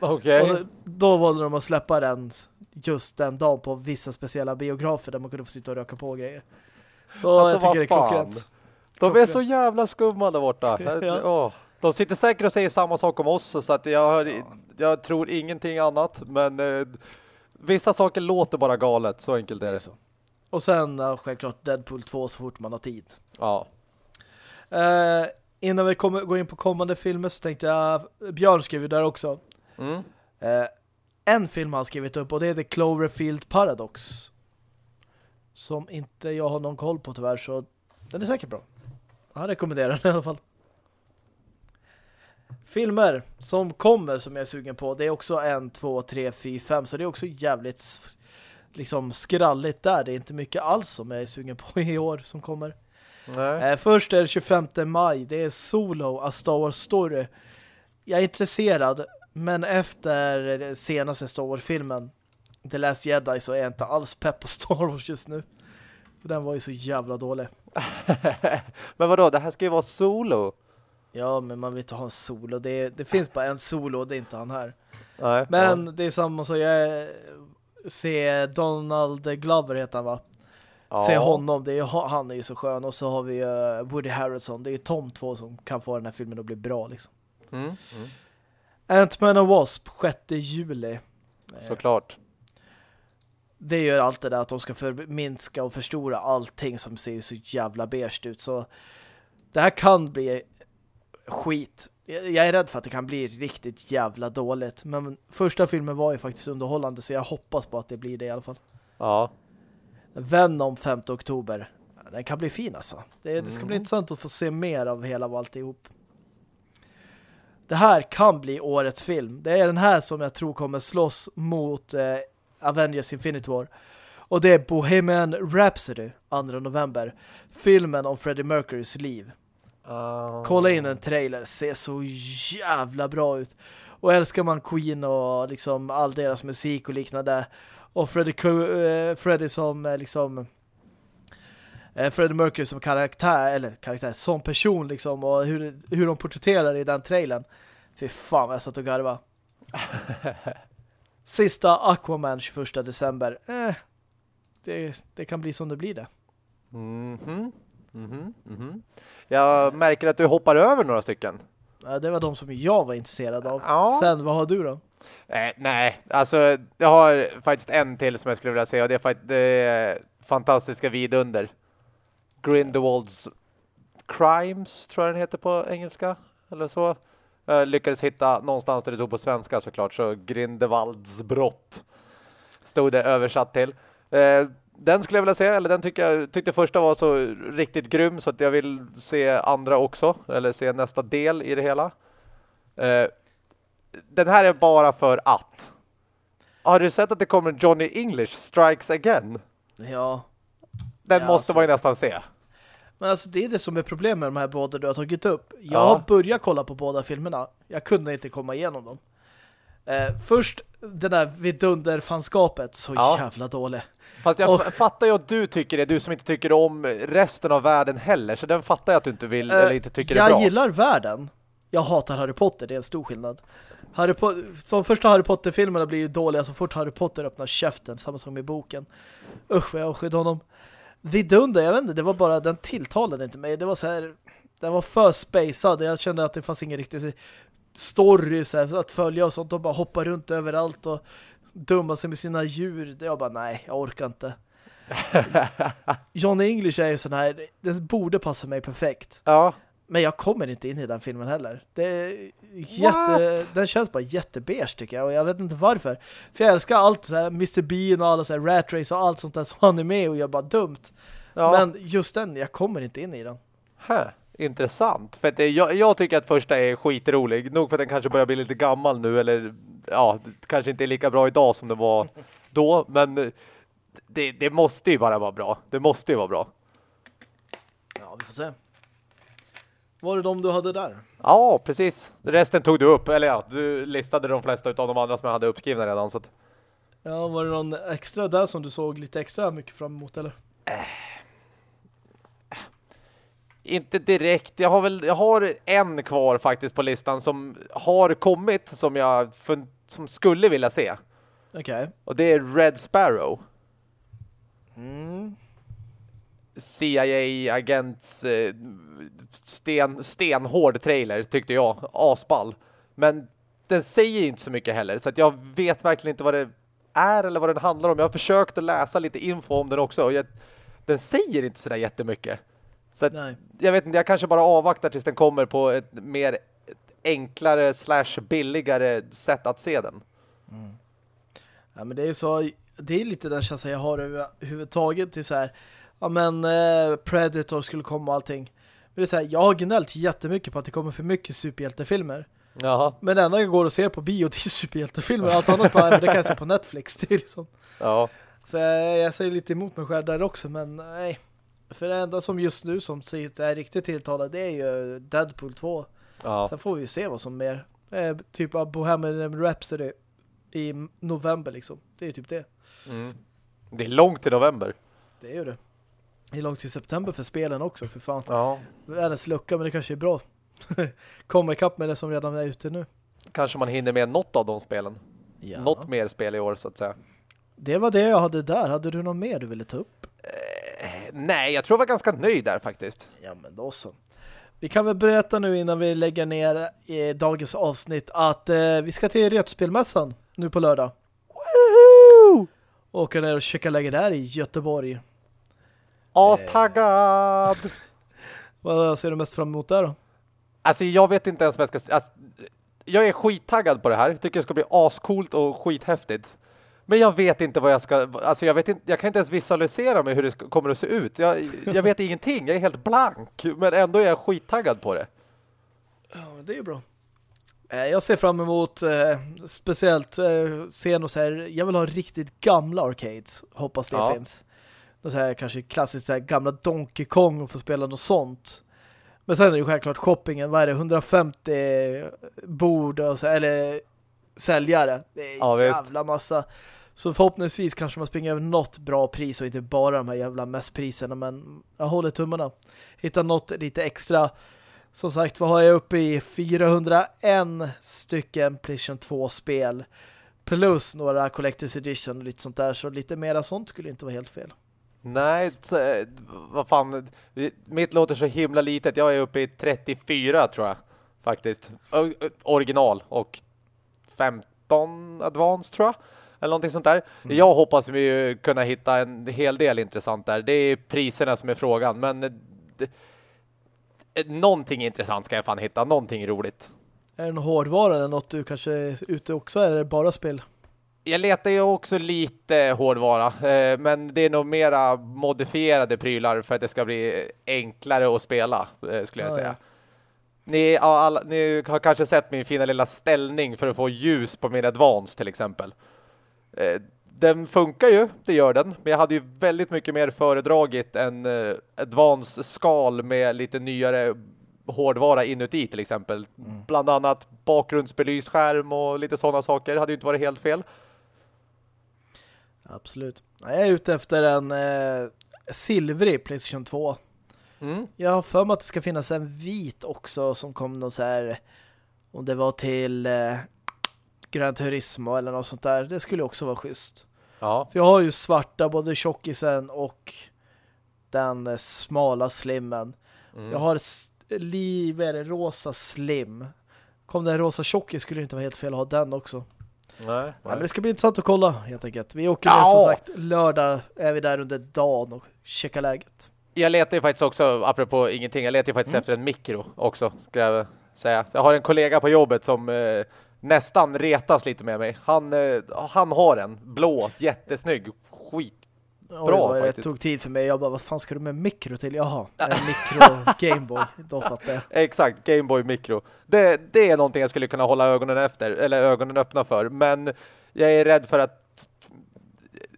Okej. Okay. Då, då valde de att släppa den just den dagen på vissa speciella biografer där man kunde få sitta och röka på grejer. Så alltså, jag tycker det är klockrent. De är så jävla skumma där borta. ja. oh. De sitter säkert och säger samma sak om oss så att jag, hör, ja. jag tror ingenting annat. Men eh, vissa saker låter bara galet. Så enkelt är det. Så. Och sen ja, självklart Deadpool 2 så fort man har tid. Ja. Eh, innan vi kommer, går in på kommande filmer så tänkte jag Björn skrev ju där också. Mm. Eh, en film han skrivit upp och det är The Cloverfield Paradox. Som inte jag har någon koll på tyvärr så den är säkert bra. Jag rekommenderar den i alla fall. Filmer som kommer som jag är sugen på det är också en, två, tre, fyra, fem så det är också jävligt liksom skralligt där. Det är inte mycket alls som jag är sugen på i år som kommer. Eh, först är det 25 maj. Det är Solo, A Star Wars Story. Jag är intresserad Men efter senaste Star Wars-filmen The Last Jedi så är jag inte alls pepp på Star Wars just nu. Den var ju så jävla dålig. men vadå, det här ska ju vara solo. Ja, men man vill inte ha en solo. Det, det finns bara en solo och det är inte han här. Nej, men ja. det är samma så jag ser Donald Glover heter han va? Ja. Se honom, det är, han är ju så skön. Och så har vi uh, Woody Harrelson. Det är de två som kan få den här filmen att bli bra liksom. Mm, mm. Ant-Man och Wasp 6 juli. Såklart. Det gör allt det där att de ska förminska och förstora allting som ser så jävla beige ut. Så det här kan bli skit. Jag är rädd för att det kan bli riktigt jävla dåligt. Men första filmen var ju faktiskt underhållande så jag hoppas på att det blir det i alla fall. Ja. Venom 5 oktober. Den kan bli fin alltså. Det, det ska Mm. bli intressant att få se mer av hela av alltihop. Det här kan bli årets film. Det är den här som jag tror kommer slåss mot eh, Avengers Infinity War. Och det är Bohemian Rhapsody 2 november. Filmen om Freddie Mercurys liv. Ah. Kolla in en trailer. Ser så jävla bra ut. Och älskar man Queen och liksom all deras musik och liknande. Och Freddie, eh, Freddie som eh, liksom eh, Freddie Mercury som karaktär eller karaktär som person liksom och hur, hur de porträtterar i den trailern. Fy fan jag satt och garva. Sista Aquaman 21 december. Eh, det, det kan bli som det blir det. Mhm. Mhm. Mhm. Jag märker att du hoppar över några stycken. Ja, Det var de som jag var intresserad av. Ja. Sen, vad har du då? Eh, nej, alltså jag har faktiskt en till som jag skulle vilja säga och det är faktiskt det är fantastiska vidunder. Grindelwalds Crimes tror jag den heter på engelska eller så. Jag lyckades hitta någonstans där det stod på svenska såklart så Grindelwalds brott stod det översatt till. Eh, den skulle jag vilja se, eller den tycker jag tyckte första var så riktigt grym så att jag vill se andra också, eller se nästa del i det hela. Eh, den här är bara för att. Har du sett att det kommer Johnny English Strikes Again? Ja, Den Ja, måste alltså. man ju nästan se. Men alltså det är det som är problemet med de här båda du har tagit upp. Jag Ja. har börjat kolla på båda filmerna. Jag kunde inte komma igenom dem. Eh, först det där vidunderfanskapet, så Ja. jävla dålig. Fast jag Och- fattar ju att du tycker det, du som inte tycker om resten av världen heller. Så den fattar jag att du inte vill Eh, eller inte tycker jag är bra. gillar världen. Jag hatar Harry Potter, det är en stor skillnad. Harry po som första Harry Potter-filmerna blir ju dåliga så fort Harry Potter öppnar käften, samma som i boken. Usch vad jag avskydde honom. Vidunder, jag vet inte, det var bara, den tilltalade inte mig. Det var så här, den var för spacad. Jag kände att det fanns ingen riktig story så här, att följa och sånt. De bara hoppar runt överallt och dumma sig med sina djur. Jag bara, nej, jag orkar inte. John English är ju sån här, den borde passa mig perfekt. Ja, Men jag kommer inte in i den filmen heller. Det är jätte, den känns bara jättebeige tycker jag. Och jag vet inte varför. För jag älskar allt så här, Mr. Bean och alla så här Rat Race och allt sånt där som han är med och gör bara dumt. ja. Men just den, jag kommer inte in i den. Hä, intressant. För det, jag, jag tycker att första är skitrolig. Nog för att den kanske börjar bli lite gammal nu. Eller ja, kanske inte är lika bra idag som det var då. Men det, det måste ju bara vara bra. Det måste ju vara bra. Ja, vi får se. Var det de du hade där? Ja, precis. Resten tog du upp. Eller ja, du listade de flesta av de andra som jag hade uppskrivna redan. Så att, Ja, var det någon extra där som du såg lite extra mycket fram emot eller? Inte direkt. Jag har väl jag har en kvar faktiskt på listan som har kommit som jag som skulle vilja se. Okej. Och det är Red Sparrow. Mm. CIA-agents eh, sten, stenhård trailer tyckte jag. Asball. Men den säger inte så mycket heller. Så att jag vet verkligen inte vad det är eller vad den handlar om. Jag har försökt att läsa lite info om den också. Och jag, den säger inte sådär jättemycket. Så att, jag vet inte, jag kanske bara avvaktar tills den kommer på ett mer enklare slash billigare sätt att se den. Ja, men det är ju så, det är lite den känslan jag har överhuvudtaget till så här, ja men eh, Predator skulle komma och allting. Men det är så här, jag har gnällt jättemycket på att det kommer för mycket superhjältefilmer. Jaha. Men det enda jag går och ser på bio det är superhjältefilmer. Allt annat bara, det kan jag se på Netflix. Det är liksom. Ja. Så jag, jag säger lite emot mig själv där också, men nej. För det enda som just nu som säger är riktigt tilltalad det är ju Deadpool 2. Ja. Sen får vi ju se vad som mer Eh, typ av Bohemian Rhapsody i november liksom. Det är typ det. Mm. Det är långt till november. Det är ju det. Det är långt till september för spelen också, för fan. Ja. Världens lucka, men det kanske är bra. Kommer ikapp med det som redan är ute nu. Kanske man hinner med något av de spelen. Ja. Något mer spel i år så att säga. Det var det jag hade där. Hade du något mer du ville ta upp? Eh, nej, jag tror jag var ganska nöjd där faktiskt. Ja, men då så. Vi kan väl berätta nu innan vi lägger ner i dagens avsnitt att eh, vi ska till Retrospelmässan nu på lördag. Woohoo! Åka ner och checka läge där i Göteborg. Astaggad! Vad ser du mest fram emot där då? Alltså jag vet inte ens vad jag ska... Alltså, jag är skittaggad på det här. Tycker det ska bli ascoolt och skithäftigt. Men jag vet inte vad jag ska... Alltså jag vet inte... Jag kan inte ens visualisera mig hur det kommer att se ut. Jag, jag vet ingenting. Jag är helt blank. Men ändå är jag skittaggad på det. Ja, det är bra. Eh, Jag ser fram emot eh, speciellt eh, se något så här, jag vill ha riktigt gamla arcades. Hoppas det Ja. finns. Så här, kanske klassiskt så här, gamla Donkey Kong och få spela något sånt. Men sen är det ju självklart shoppingen. Vad är det? 150 bord och så, eller säljare. Det är Ja, jävla massa. Så förhoppningsvis kanske man springer över något bra pris och inte bara de här jävla mässpriserna. Men jag håller tummarna. Hitta något lite extra. Som sagt, vad har jag uppe i? 401 stycken PlayStation 2-spel. Plus några Collector's Edition och lite sånt där. Så lite mera sånt skulle inte vara helt fel. Nej, t- vad fan. Mitt låter så himla litet. Jag är uppe i 34 tror jag. Faktiskt. Ö- Original och 15 advanced tror jag. Eller någonting sånt där. Jag hoppas vi ju kunna hitta en hel del intressant där. Det är priserna som är frågan. Men eh, det, eh, någonting intressant ska jag fan hitta. Någonting roligt. Är det en hårdvara eller något du kanske är ute också? Eller är det bara spel? Jag letar ju också lite hårdvara, eh, men det är nog mera modifierade prylar för att det ska bli enklare att spela, skulle jag Ja, säga. ja. Ni, ja, alla, ni har kanske sett min fina lilla ställning för att få ljus på min Advance till exempel. Eh, Den funkar ju, det gör den. Men jag hade ju väldigt mycket mer föredragit en eh, Advance-skal med lite nyare hårdvara inuti till exempel. Bland annat bakgrundsbelyst skärm och lite sådana saker. hade ju inte varit helt fel. Absolut. Jag är ute efter en eh, silvrig PlayStation 2. Mm. Jag har för mig att det ska finnas en vit också som kom någon så här om det var till eh, Gran Turismo eller något sånt där. Det skulle också vara schysst. Ja, För jag har ju svarta, både tjockisen och den eh, smala slimmen. Mm. Jag har s- li, vad är det, rosa slim. Kom den rosa tjockis skulle det inte vara helt fel att ha den också. nej. Ja, men det ska bli intressant att kolla helt enkelt. Vi åker Ja. ner som sagt lördag är vi där under dagen och checkar läget. Jag letar ju faktiskt också, apropå ingenting, jag letar ju faktiskt efter en mikro också, ska jag säga. Jag har en kollega på jobbet som eh, nästan retas lite med mig. Han, eh, han har en blå, jättesnygg, skit. Oj, Bra, vad det tog tid för mig. Jag bara, vad fan ska du med mikro till? Jaha, en mikro Gameboy. Då fattar jag. Exakt, Gameboy Micro. Det, det är någonting jag skulle kunna hålla ögonen efter, eller ögonen öppna för. Men jag är rädd för att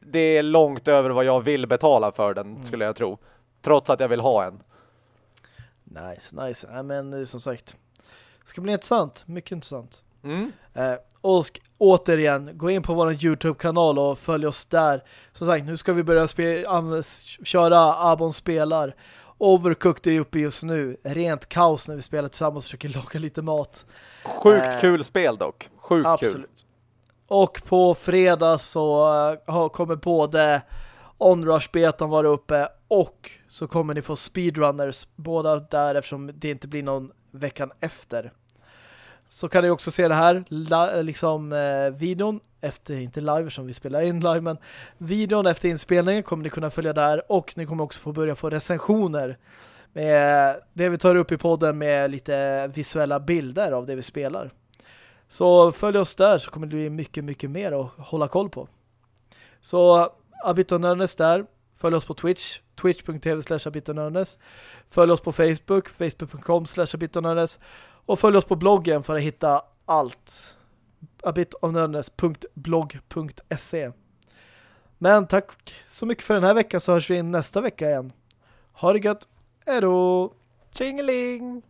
det är långt över vad jag vill betala för den, skulle jag tro. Trots att jag vill ha en. Nice, nice. Nej, men eh, som sagt, det ska bli intressant. Mycket intressant. Mm. Eh, och återigen, gå in på vår YouTube-kanal och följ oss där. Som sagt, nu ska vi börja köra Abon spelar. Overcooked är uppe just nu. Rent kaos när vi spelar tillsammans och försöker laga lite mat. Sjukt Eh, kul spel dock. Sjukt kul. Absolut. Och på fredag så eh, kommer både Onrush-betan vara uppe och så kommer ni få speedrunners båda där eftersom det inte blir någon veckan efter. Så kan ni också se det här la, liksom eh, videon efter, inte live som vi spelar in live, men videon efter inspelningen kommer ni kunna följa där och ni kommer också få börja få recensioner med det vi tar upp i podden med lite visuella bilder av det vi spelar. Så följ oss där så kommer det bli mycket, mycket mer att hålla koll på. Så Abitonörnes där. Följ oss på Twitch, twitch.tv slash. Följ oss på Facebook, facebook.com slash. Och följ oss på bloggen för att hitta allt. abitonörnes.blogg.se Men tack så mycket för den här veckan så hörs vi nästa vecka igen. Ha det gött. Hej då! Tjingeling!